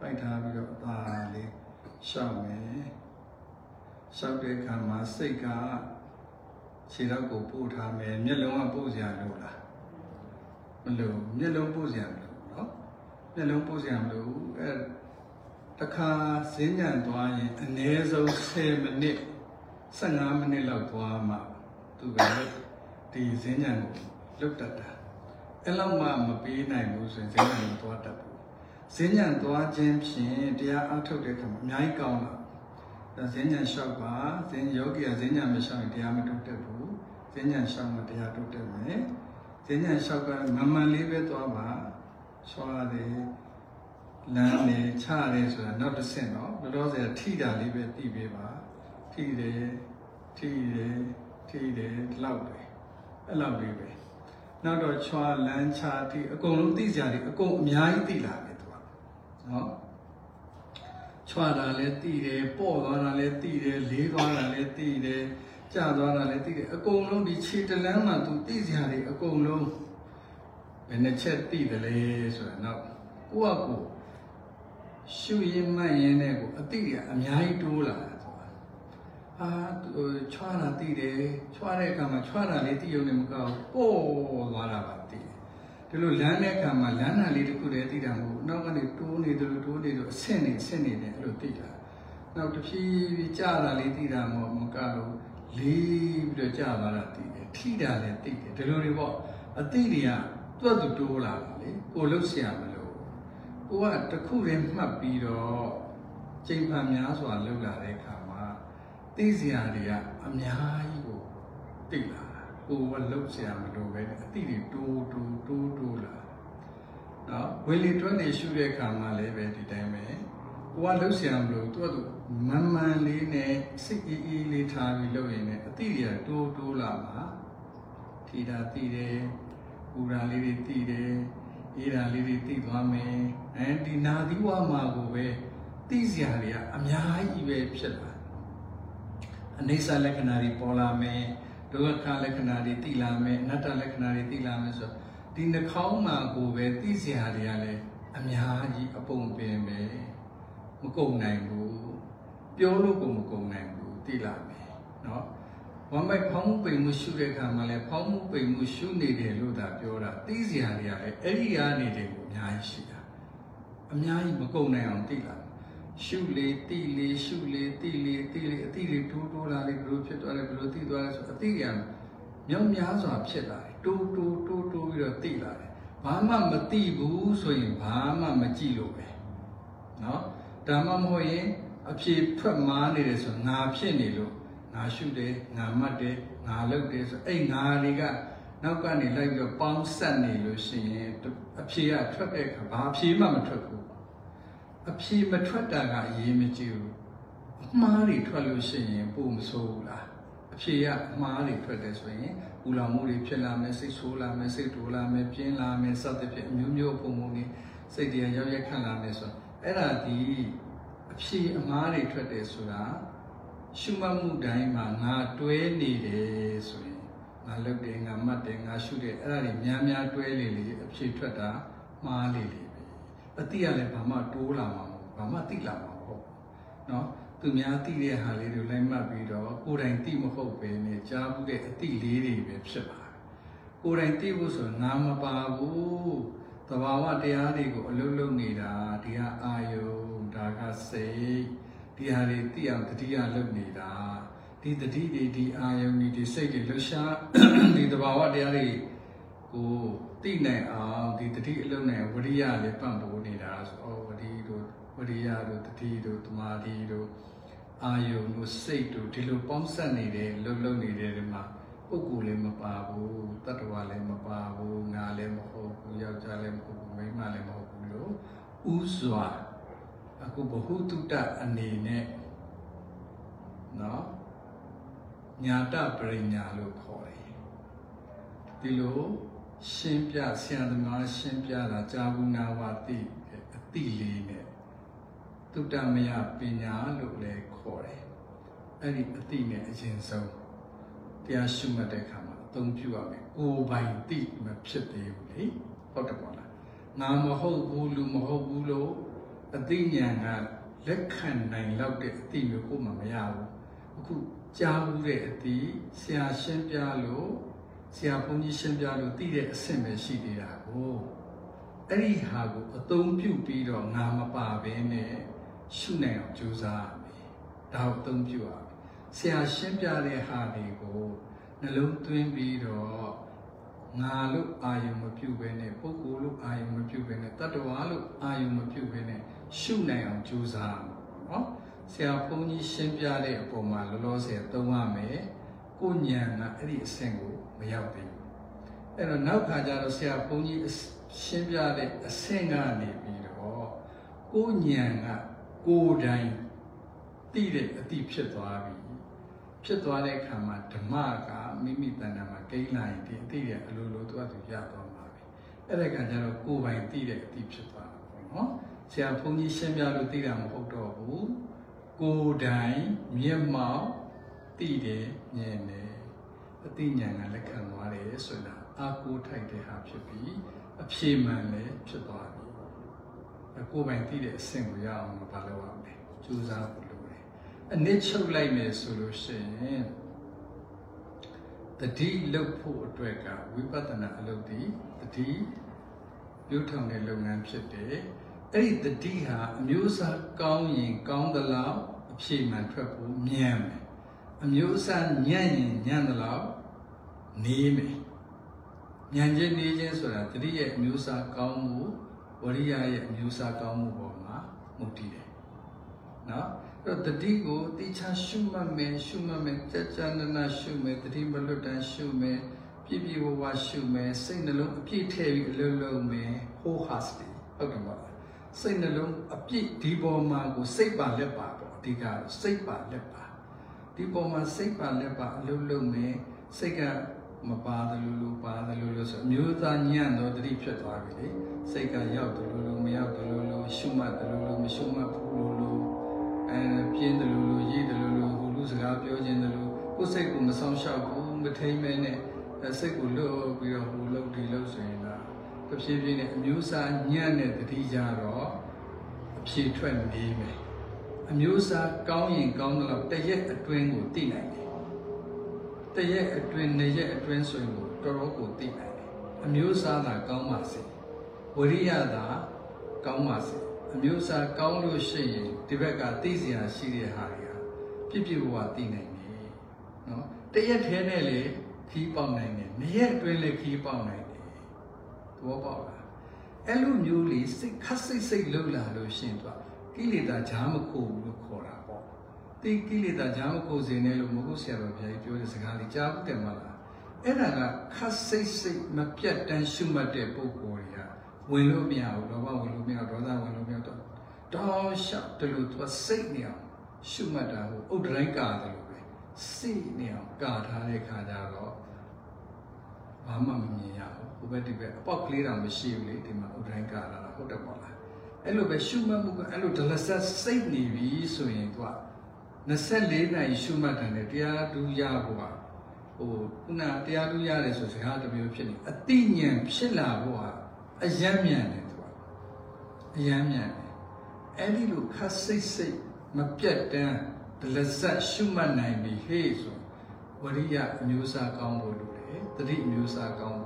ပိုက်ထားပြီးတော့အသာလေးလျှောက်မယ်လျှောက်တဲ့အခါမှာစိတ်ကခြေတော့ကိုပို့ထားမယ်မျက်လုံးကပို့စရာလို့လားမလို့မျက်လုံးပို့စရာမလို့နော်မျက်လုံးပို့စရာမလို့အဲ တခါဈဉ္ဉံသွားရင်အနည်းဆုံး10မိနစ်15မိနစ်လောက်သွားမှသူကဒီဈဉ္ဉံကိုလွတ်တတ်တာအဲ့လောက်မှမပေးနိုင်ဘူးဆိုရင်ဈဉ္ဉံကိုသွားတတ်ဘူးဈဉ္ဉံသွားခြင်းဖြင့်တရားအထုတ်တဲ့အခါမှာအများကြီးကောင်းလာဒါဈဉ္ဉံလျှောက်ပါဈဉ္ယောဂီကဈဉ္ဉံမလျှောက်ရင်တရားမထုတ်တတ်ဘူးဈဉ္ဉံလျှောက်မှတရားထုတ်တတ်မယ်ဈဉ္ဉံလျှောက်ကမမှန်လေးပဲသွားပါချွားတယ် လမ်းနေချတယ်ဆိုတာနောက်တစ်ဆင့်တော့ဘယ်တော့ဆရာထိတာလေးပဲသိပေးပါထိတယ်ထိတယ်ထိတယ်ဒီလောက်ပဲအဲ့လောက်လေးပဲနောက်တော့ချွာလမ်းချထိအကုန်လုံးသိကြတယ်အကုန်အများကြီးသိလာတယ်သူကနော်ချွာတာလည်းသိတယ်ပေါ့သွားတာလည်းသိတယ်လေးသွားတာလည်းသိတယ်ကျသွားတာလည်းသိတယ်အကုန်လုံးဒီခြေတလန်းမှာသူသိကြတယ်အကုန်လုံးဘယ်နှချက်သိတယ်လဲဆိုတော့နောက်ကိုယ့်အကို ရှုရင်းမှတ်ရင်းနဲ့ကိုအတိအအများကြီးတိုးလာတာဆိုတာအာချွာတာတိတယ်ချွာတဲ့အခါမှာချွာတာလေးတိရုံနဲ့မကောက်ပို့သွားတာပါတိဒီလိုလမ်းတဲ့အခါမှာလမ်းနာလေးတစ်ခုတည်းတိတာမဟုတ်နောက်ကနေတိုးနေတယ်လို့တိုးနေလို့အဆင့်နေအဆင့်နေတယ်အဲ့လိုတိတာနောက်တစ်ဖြည်းဖြည်းကြာတာလေးတိတာမဟုတ်မကလို့လေးပြီးတော့ကြာသွားတာတိတယ်ထိတာလည်းတိတယ်ဒီလိုတွေပေါ့အတိတွေကတွတ်တူတိုးလာတာလေကိုလှုပ်ရှား ကိုကတခုတည်းမှတ်ပြီးတော့ချိန်မှန်များစွာလှုပ်လာတဲ့အခါမှာသိစရာတွေကအများကြီးကိုတိတ်လာတာကိုကလှုပ်စရာမလိုပဲအတိတွေတိုးတိုးတိုးတိုးလာနော်ဝင်လေတွက်နေရှုတဲ့အခါမှာလည်းပဲဒီတိုင်းပဲကိုကလှုပ်စရာမလိုသူကသူမမှန်လေးနဲ့စိတ်အေးအေးလေးထားပြီးလှုပ်ရင်လည်းအတိတွေကတိုးတိုးလာမှာထီတာတည်တယ်ပူတာလေးတွေတည်တယ် အေးရာလေးတွေသိသွားမယ်အဲဒီနာသီဝမှာကိုပဲသိစရာတွေကအများကြီးပဲဖြစ်လာအနိစ္စလက္ခဏာတွေပေါ်လာမယ်ဒုက္ခလက္ခဏာတွေသိလာမယ်အနတ္တလက္ခဏာတွေသိလာမယ်ဆိုဒီနှာခေါင်းမှာကိုပဲသိစရာတွေကလည်းအများကြီးအပုံပင်ပဲမကုန်နိုင်ဘူးပြောလို့ကိုမကုန်နိုင်ဘူးသိလာမယ်เนาะ ဝမ်းပိုက်ဖောင်းမှုပိန်မှုရှုတဲ့အခါမှာလည်းဖောင်းမှုပိန်မှုရှုနေတယ်လို့သာပြောတာသိစရာတွေကလည်းအဲ့ဒီကနေတယ်ကိုအများကြီးရှိတာအများကြီးမကုန်နိုင်အောင်သိလာရှုလေတိလေရှုလေတိလေတိလေအတိတွေတိုးတိုးလာလေဘယ်လိုဖြစ်သွားလဲဘယ်လိုသိသွားလဲဆိုအတိရမြောက်များစွာဖြစ်လာတယ်တိုးတိုးတိုးတိုးပြီးတော့သိလာတယ်ဘာမှမသိဘူးဆိုရင်ဘာမှမကြည့်လို့ပဲเนาะဒါမှမဟုတ်ရင်အဖြေထွက်မားနေတယ်ဆိုငါဖြစ်နေလို့ ငါရှုတယ်ငါမှတ်တယ်ငါလုပ်တယ်ဆိုအဲ့ငါတွေကနောက်ကနေလိုက်ပြီးတော့ပေါင်းဆက်နေလို့ရှိရင်အဖြေကထွက်တဲ့အခါဘာအဖြေမှမထွက်ဘူးအဖြေမထွက်တာကအရေးမကြီးဘူးအမှားတွေထွက်လို့ရှိရင်ပို့မဆိုးဘူးလားအဖြေကအမှားတွေထွက်တယ်ဆိုရင်ပူလောင်မှုတွေဖြစ်လာမယ်စိတ်ဆိုးလာမယ်စိတ်တိုးလာမယ်ပြင်းလာမယ်စသဖြင့်အမျိုးမျိုးပုံပုံတွေစိတ်တွေရောက်ရက်ခန့်လာမယ်ဆိုအဲ့ဒါဒီအဖြေအမှားတွေထွက်တယ်ဆိုတာ ရှုမှတ်မှုတိုင်းမှာငါတွဲနေတယ်ဆိုရင်ငါလုတ်တယ်ငါမှတ်တယ်ငါရှုတယ်အဲ့ဒါတွေများများတွဲလေလေအဖြေထွက်တာမှားလေလေပဲအတိကလည်းဘာမှတိုးလာမှာမဟုတ်ဘာမှတိလာမှာမဟုတ်เนาะသူများသိတဲ့ဟာလေးတွေလိုက်မှတ်ပြီးတော့ကိုယ်တိုင်သိမဟုတ်ပဲနဲ့ကြားဘူးတဲ့အတိလေးတွေပဲဖြစ်ပါတယ်ကိုယ်တိုင်သိဖို့ဆိုငါမပါဘူးသဘာဝတရားတွေကိုအလုံးလုံးနေတာဒီဟာအာယုဒါကစိတ် ဒီဟာတွေသိအောင်တတိယလုပ်နေတာဒီတတိတွေဒီအာယုတွေဒီစိတ်တွေလှူရှားဒီသဘာဝတရားတွေကိုသိနိုင်အောင်ဒီတတိအလုံးနဲ့ဝရိယလေးပံ့ပိုးနေတာဆိုဩဝရိတို့ဝရိယတို့တတိတို့တမာတိတို့အာယုတို့စိတ်တို့ဒီလိုပေါင်းစပ်နေတယ်လှုပ်လှုပ်နေတယ်ဒီမှာပုဂ္ဂိုလ်လည်းမပါဘူးတတ္တဝါလည်းမပါဘူးငါလည်းမဟုတ်ဘူးယောက်ျားလည်းမဟုတ်ဘူးမိန်းမလည်းမဟုတ်ဘူးလို့ဥစွာ အခုဘ ഹു တုတ္တအနေနဲ့နော်ညာတပရိညာလို့ခေါ်တယ်ဒီလိုရှင်းပြဆရာသမားရှင်းပြတာကြာဘူးနာဝတိအတိလေးနဲ့တုတ္တမယပညာလို့လည်းခေါ်တယ်အဲ့ဒီအတိနဲ့အရင်ဆုံးတရားရှုမှတ်တဲ့အခါမှာအသုံးပြုရမယ်ကိုယ်ပိုင်တိမဖြစ်သေးဘူးလေဟုတ်တယ်ပေါ့လားငါမဟုတ်ဘူးလူမဟုတ်ဘူးလို့ အသိဉာဏ်ကလက်ခံနိုင်လောက်တဲ့အသိမျိုးကိုမှမရဘူးအခုကြားဘူးတဲ့အသိဆရာရှင်းပြလို့ဆရာဘုန်းကြီးရှင်းပြလို့သိတဲ့အဆင့်ပဲရှိသေးတာကိုအဲ့ဒီဟာကိုအသုံးပြုပြီးတော့ငါမပါဘဲနဲ့ရှုနိုင်အောင်ကြိုးစားရမယ်ဒါကိုအသုံးပြုရမယ်ဆရာရှင်းပြတဲ့ဟာတွေကိုနှလုံးသွင်းပြီးတော့ငါလို့အာယုံမပြုတ်ပဲနဲ့ပုဂ္ဂိုလ်လို့အာယုံမပြုတ်ပဲနဲ့တတ္တဝါလို့အာယုံမပြုတ်ပဲနဲ့ ရှုနိုင်အောင်ကြိုးစားရမယ်နော်ဆရာဘုန်းကြီးရှင်းပြတဲ့အပေါ်မှာလောလောဆယ်သုံးရမယ်ကိုဉာဏ်ကအဲ့ဒီအဆင့်ကိုမရောက်သေးဘူးအဲ့တော့နောက်ခါကျတော့ဆရာဘုန်းကြီးရှင်းပြတဲ့အဆင့်ကနေပြီးတော့ကိုဉာဏ်ကကိုယ်တိုင်သိတဲ့အတိဖြစ်သွားပြီဖြစ်သွားတဲ့အခါမှာဓမ္မကမိမိတဏ္ဍာမှာကိန်းလာရင်ဒီအတိရဲ့အလိုလိုသူ့အတူရသွားမှာပဲအဲ့ဒါကကျတော့ကိုယ်ပိုင်သိတဲ့အတိဖြစ်သွားတာပေါ့နော် ဆရာဘုန်းကြီးရှင်းပြလို့သိတာမဟုတ်တော့ဘူးကိုယ်တိုင်မျက်မှောက်သိတယ်မြင်တယ်အသိဉာဏ်ကလက်ခံသွားတယ်ဆိုတာအာကိုထိုက်တဲ့ဟာဖြစ်ပြီးအဖြေမှန်လည်းဖြစ်သွားပြီကိုယ်ပိုင်သိတဲ့အဆင့်ကိုရအောင်မပါလို့ရမယ်ကြိုးစားဖို့လိုတယ်အနစ်ချုပ်လိုက်မယ်ဆိုလို့ရှိရင်တတိလုတ်ဖို့အတွက်ကဝိပဿနာအလုပ်ဒီတတိပြုထောင်တဲ့လုပ်ငန်းဖြစ်တယ် အဲ့ဒီတတိဟာအမျိုးအစားကောင်းရင်ကောင်းသလောက်အဖြေမှန်ထွက်ဖို့မြန်မယ်အမျိုးအစားညံ့ရင်ညံ့သလောက်နေမယ်ဉာဏ်ချင်းနေချင်းဆိုတာတတိရဲ့အမျိုးအစားကောင်းမှုဝရိယရဲ့အမျိုးအစားကောင်းမှုပေါ်မှာမူတည်တယ်နော်အဲ့တော့တတိကိုတိချာရှုမှတ်မယ်ရှုမှတ်မယ်ကြကြနနရှုမယ်တတိမလွတ်တမ်းရှုမယ်ပြည့်ပြည့်ဝဝရှုမယ်စိတ်နှလုံးအပြည့်ထည့်ပြီးအလုံးလုံးမယ် wholeheartedly ဟုတ်တယ်မဟုတ်လား စိတ်နှလုံးအပြည့်ဒီပေါ်မှာကိုစိတ်ပါလက်ပါပေါ့အဓိကတော့စိတ်ပါလက်ပါဒီပေါ်မှာစိတ်ပါလက်ပါအလုံးလုံးမယ်စိတ်ကမပါတယ်လို့လို့ပါတယ်လို့လို့ဆိုအမျိုးသားညံ့တော့တတိဖြစ်သွားပြီလေစိတ်ကရောက်တယ်လို့လို့မရောက်တယ်လို့လို့ရှုမှတ်တယ်လို့လို့မရှုမှတ်ဘူးလို့လို့အဲပြင်းတယ်လို့လို့ရေးတယ်လို့လို့ဟိုလူစကားပြောခြင်းတယ်လို့ကိုယ်စိတ်ကိုမဆောင်ရှောက်ဘူးမထိမ့်မဲနဲ့စိတ်ကိုလွတ်ပြီးတော့ဟိုလှုပ်ဒီလှုပ်ဆိုရင်လား တဖြည်းဖြည်းနဲ့အမျိုးသားညံ့တဲ့တတိကြတော့အဖြေထွက်နေမယ်အမျိုးသားကောင်းရင်ကောင်းတော့တရက်အတွင်းကိုသိနိုင်တယ်တရက်အတွင်းနှစ်ရက်အတွင်းဆိုရင်တော်တော်ကိုသိနိုင်တယ်အမျိုးသားသာကောင်းပါစေဝရိယသာကောင်းပါစေအမျိုးအစားကောင်းလို့ရှိရင်ဒီဘက်ကသိစရာရှိတဲ့ဟာတွေကပြည့်ပြည့်ဝဝသိနိုင်တယ်နော်တရက်ထဲနဲ့လေခီးပေါက်နိုင်တယ်နှစ်ရက်အတွင်းလေခီးပေါက်နိုင်တယ်သ ဘောပေါက်လားအဲ့လိုမျိုးလေးစိတ်ခတ်စိတ်စိတ်လှုပ်လာလို့ရှိရင်သူကိလေသာဂျားမခိုးဘူးလို့ခေါ်တာပေါ့တိကိလေသာဂျားမခိုးစေနဲ့လို့မဟုတ်ဆရာတော်ဘုရားကြီးပြောတဲ့စကားလေးကြားဘူးတယ်မလားအဲ့ဒါကခတ်စိတ်စိတ်မပြတ်တမ်းရှုမှတ်တဲ့ပုဂ္ဂိုလ်တွေကဝင်လို့မရဘူးလောဘဝင်လို့မရဒေါသဝင်လို့မရတော့တောင်းလျှောက်တယ်လို့သူကစိတ်နေအောင်ရှုမှတ်တာကိုဥဒ္ဒရိုင်းကာတယ်လို့ပဲစိတ်နေအောင်ကာထားတဲ့ခါကျတော့ဘာမှမမြင်ရဘူးဟို ဘက်ဒီဘက်အပေါက်ကလေးတောင်မရှိဘူးလေဒီမှာဥဒ္ဒရိုင်းကာလာတာဟုတ်တယ်ပေါ့လားအဲ့လိုပဲရှုမှတ်မှုကအဲ့လိုဒလဆက်စိတ်နေပြီဆိုရင်သူက24နိုင်ရှုမှတ်တယ်လေတရားတူရဖို့ကဟိုခုနတရားတူရတယ်ဆိုစကားတစ်မျိုးဖြစ်နေအတိညာဉ်ဖြစ်လာဖို့ကအယံမြန်တယ်သူကအယံမြန်တယ်အဲ့ဒီလိုခတ်စိတ်စိတ်မပြတ်တမ်းဒလဆက်ရှုမှတ်နိုင်ပြီဟေ့ဆိုဝရိယအမျိုးအစားကောင်းဖို့လိုတယ်တတိအမျိုးအစားကောင်းဖို့လိုတယ်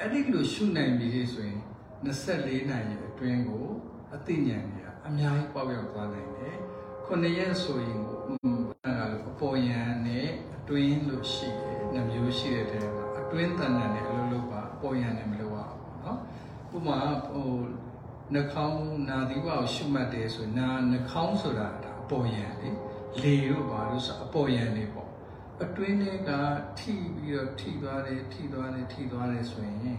အဲ့ဒီလိုရှုနိုင်ပြီဟေ့ဆိုရင်24နိုင်ရဲ့အတွင်းကိုအတိညာဉ်ကြီးအများကြီးပေါက်ရောက်သွားနိုင်တယ်ခုနှစ်ရက်ဆိုရင်ကိုအဲ့ဒါလိုအပေါ်ယံနဲ့အတွင်းလို့ရှိတယ်နှမျိုးရှိတဲ့တဲမှာအတွင်းတဏ္ဍာနဲ့အလုံးလုံးပါအပေါ်ယံနဲ့မလို့အောင်နော်ဥပမာဟိုနှာခေါင်းနာသီဝကိုရှုမှတ်တယ်ဆိုနာနှာခေါင်းဆိုတာဒါအပေါ်ယံလေလေတို့ပါလို့ဆိုအပေါ်ယံလေးပေါ့ အတွင်းထဲကထိပြီးတော့ထိသွားတယ်ထိသွားတယ်ထိသွားတယ်ဆိုရင်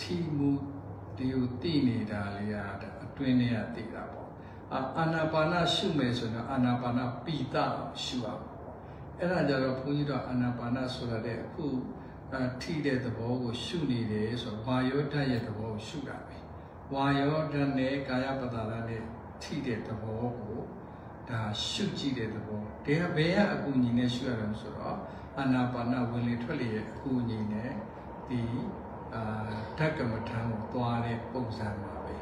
ထိမှုဒီကိုတိနေတာလေးကဒါအတွင်းထဲကတိတာပေါ့အာအာနာပါနရှုမယ်ဆိုတော့အာနာပါနပိတရှုရအောင်အဲ့ဒါကြတော့ဘုန်းကြီးတို့အာနာပါနဆိုတာတဲ့အခုအထိတဲ့သဘောကိုရှုနေတယ်ဆိုတော့ဝါယောဓာတ်ရဲ့သဘောကိုရှုတာပဲဝါယောဓာတ်နဲ့ကာယပတာရနဲ့ထိတဲ့သဘောကို ဒါရှုကြည့်တဲ့သဘောဒီကဘယ်ကအကူအညီနဲ့ရှုရလဲဆိုတော့အာနာပါနဝင်လေထွက်လေရဲ့အကူအညီနဲ့ဒီအာဓာတ်ကမ္မထံကိုသွားတဲ့ပုံစံပါပဲ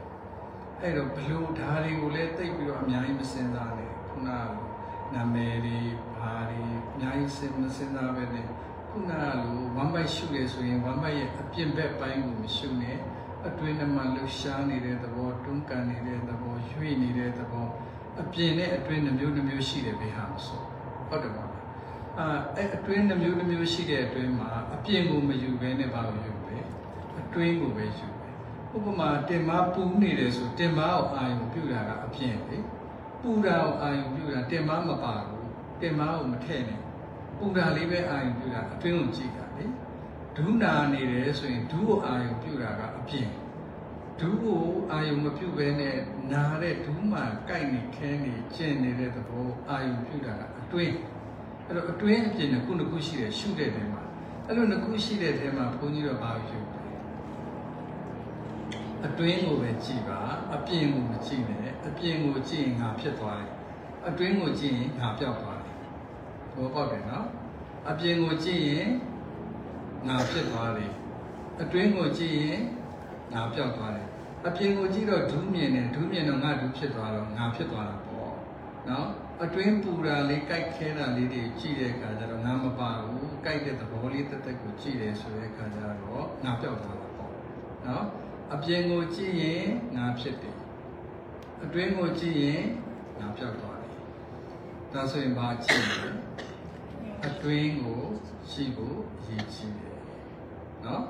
အဲ့တော့ဘလို့ဓာတ်တွေကိုလည်းသိပ်ပြီးတော့အများကြီးမစင်စားနဲ့ခုနကနာမည်တွေဘာတွေအများကြီးစင်မစင်စားပဲနဲ့ခုနကလိုဝမ်းပိုက်ရှုရဆိုရင်ဝမ်းပိုက်ရဲ့အပြင်ဘက်ပိုင်းကိုမရှုနဲ့အတွင်းထဲမှာလှူရှားနေတဲ့သဘောတွန်းကန်နေတဲ့သဘောရွေ့နေတဲ့သဘော အပြင်နဲ့အတွင်းနှမျိုးနှမျိုးရှိတယ်ဘယ်ဟာမဆိုဟုတ်တယ်ပါလားအာအဲ့အတွင်းနှမျိုးနှမျိုးရှိတဲ့အတွင်းမှာအပြင်ကိုမယူဘဲနဲ့ဘာလို့ယူလဲအတွင်းကိုပဲယူပဲဥပမာတင်မပူနေတယ်ဆိုတင်မကိုအာရုံပြုတာကအပြင်လေပူတာကိုအာရုံပြုတာတင်မမပါဘူးတင်မကိုမထည့်နဲ့ပူတာလေးပဲအာရုံပြုတာအတွင်းကိုကြည့်တာလေဒုနာနေတယ်ဆိုရင်ဒုကိုအာရုံပြုတာကအပြင် ဒုကိုအာယုံမပြုတ်ဘဲနဲ့နာတဲ့ဒုမှာကြိုက်နေခဲနေကျင်နေတဲ့သဘောအာယုံပြုတ်တာကအတွင်းအဲ့တော့အတွင်းအပြင်ကခုနှစ်ခုရှိတယ်ရှုတဲ့နေမှာအဲ့လိုနှစ်ခုရှိတဲ့ထဲမှာဘုန်းကြီးတို့ဘာပြုလဲအတွင်းကိုပဲကြည်ပါအပြင်ကိုမကြည့်နဲ့အပြင်ကိုကြည့်ရင်ငါဖြစ်သွားတယ်အတွင်းကိုကြည့်ရင်ငါပျောက်သွားတယ်ဘောပေါက်တယ်နော်အပြင်ကိုကြည့်ရင်ငါဖြစ်သွားတယ်အတွင်းကိုကြည့်ရင်ငါပျောက်သွားတယ် အပြင်ကိုကြည့်တော့ဒူးမြင်တယ်ဒူးမြင်တော့ငါဒူးဖြစ်သွားတော့ငါဖြစ်သွားတာပေါ့နော်အတွင်းပူတာလေးကြိုက်ခဲတာလေးတွေကြည့်တဲ့အခါကျတော့ငါမပါဘူးကြိုက်တဲ့သဘောလေးတက်တက်ကိုကြည့်တယ်ဆိုတဲ့အခါကျတော့ငါပျောက်သွားတာပေါ့နော်အပြင်ကိုကြည့်ရင်ငါဖြစ်တယ်အတွင်းကိုကြည့်ရင်ငါပျောက်သွားတယ်ဒါဆိုရင်ဘာကြည့်လဲအတွင်းကိုရှိဖို့ရည်ကြည့်တယ်နော်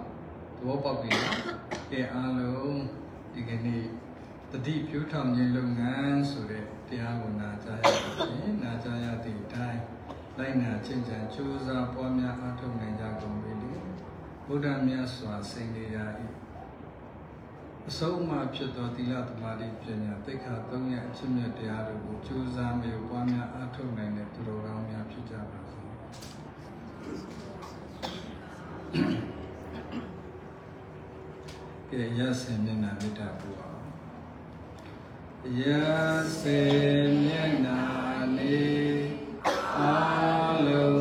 သဘောပေါက်ပြီနော်ကဲအားလုံး ဒီကနေ့တတိပြုထောင်ခြင်းလုပ်ငန်းဆိုတဲ့တရားကိုနာကြားရခြင်းနာကြားရသည့်အတိုင်းလိုက်နာကျင့်ကြံကြိုးစားပွားများအားထုတ်နိုင်ကြကုန်ပြီလေဘုရားမြတ်စွာစိန်ရာဤအဆုံးအမဖြစ်သောသီလသမာဓိပညာသိက္ခာ၃ရပ်အချင်းမြတ်တရားတို့ကိုကြိုးစားမြေပွားများအားထုတ်နိုင်တဲ့သူတော်ကောင်းများဖြစ်ကြပါစေ ပြီးတော့ရစေမျက်နှာမေတ္တာပို့အောင်ရစေမျက်နှာနေအာလုံး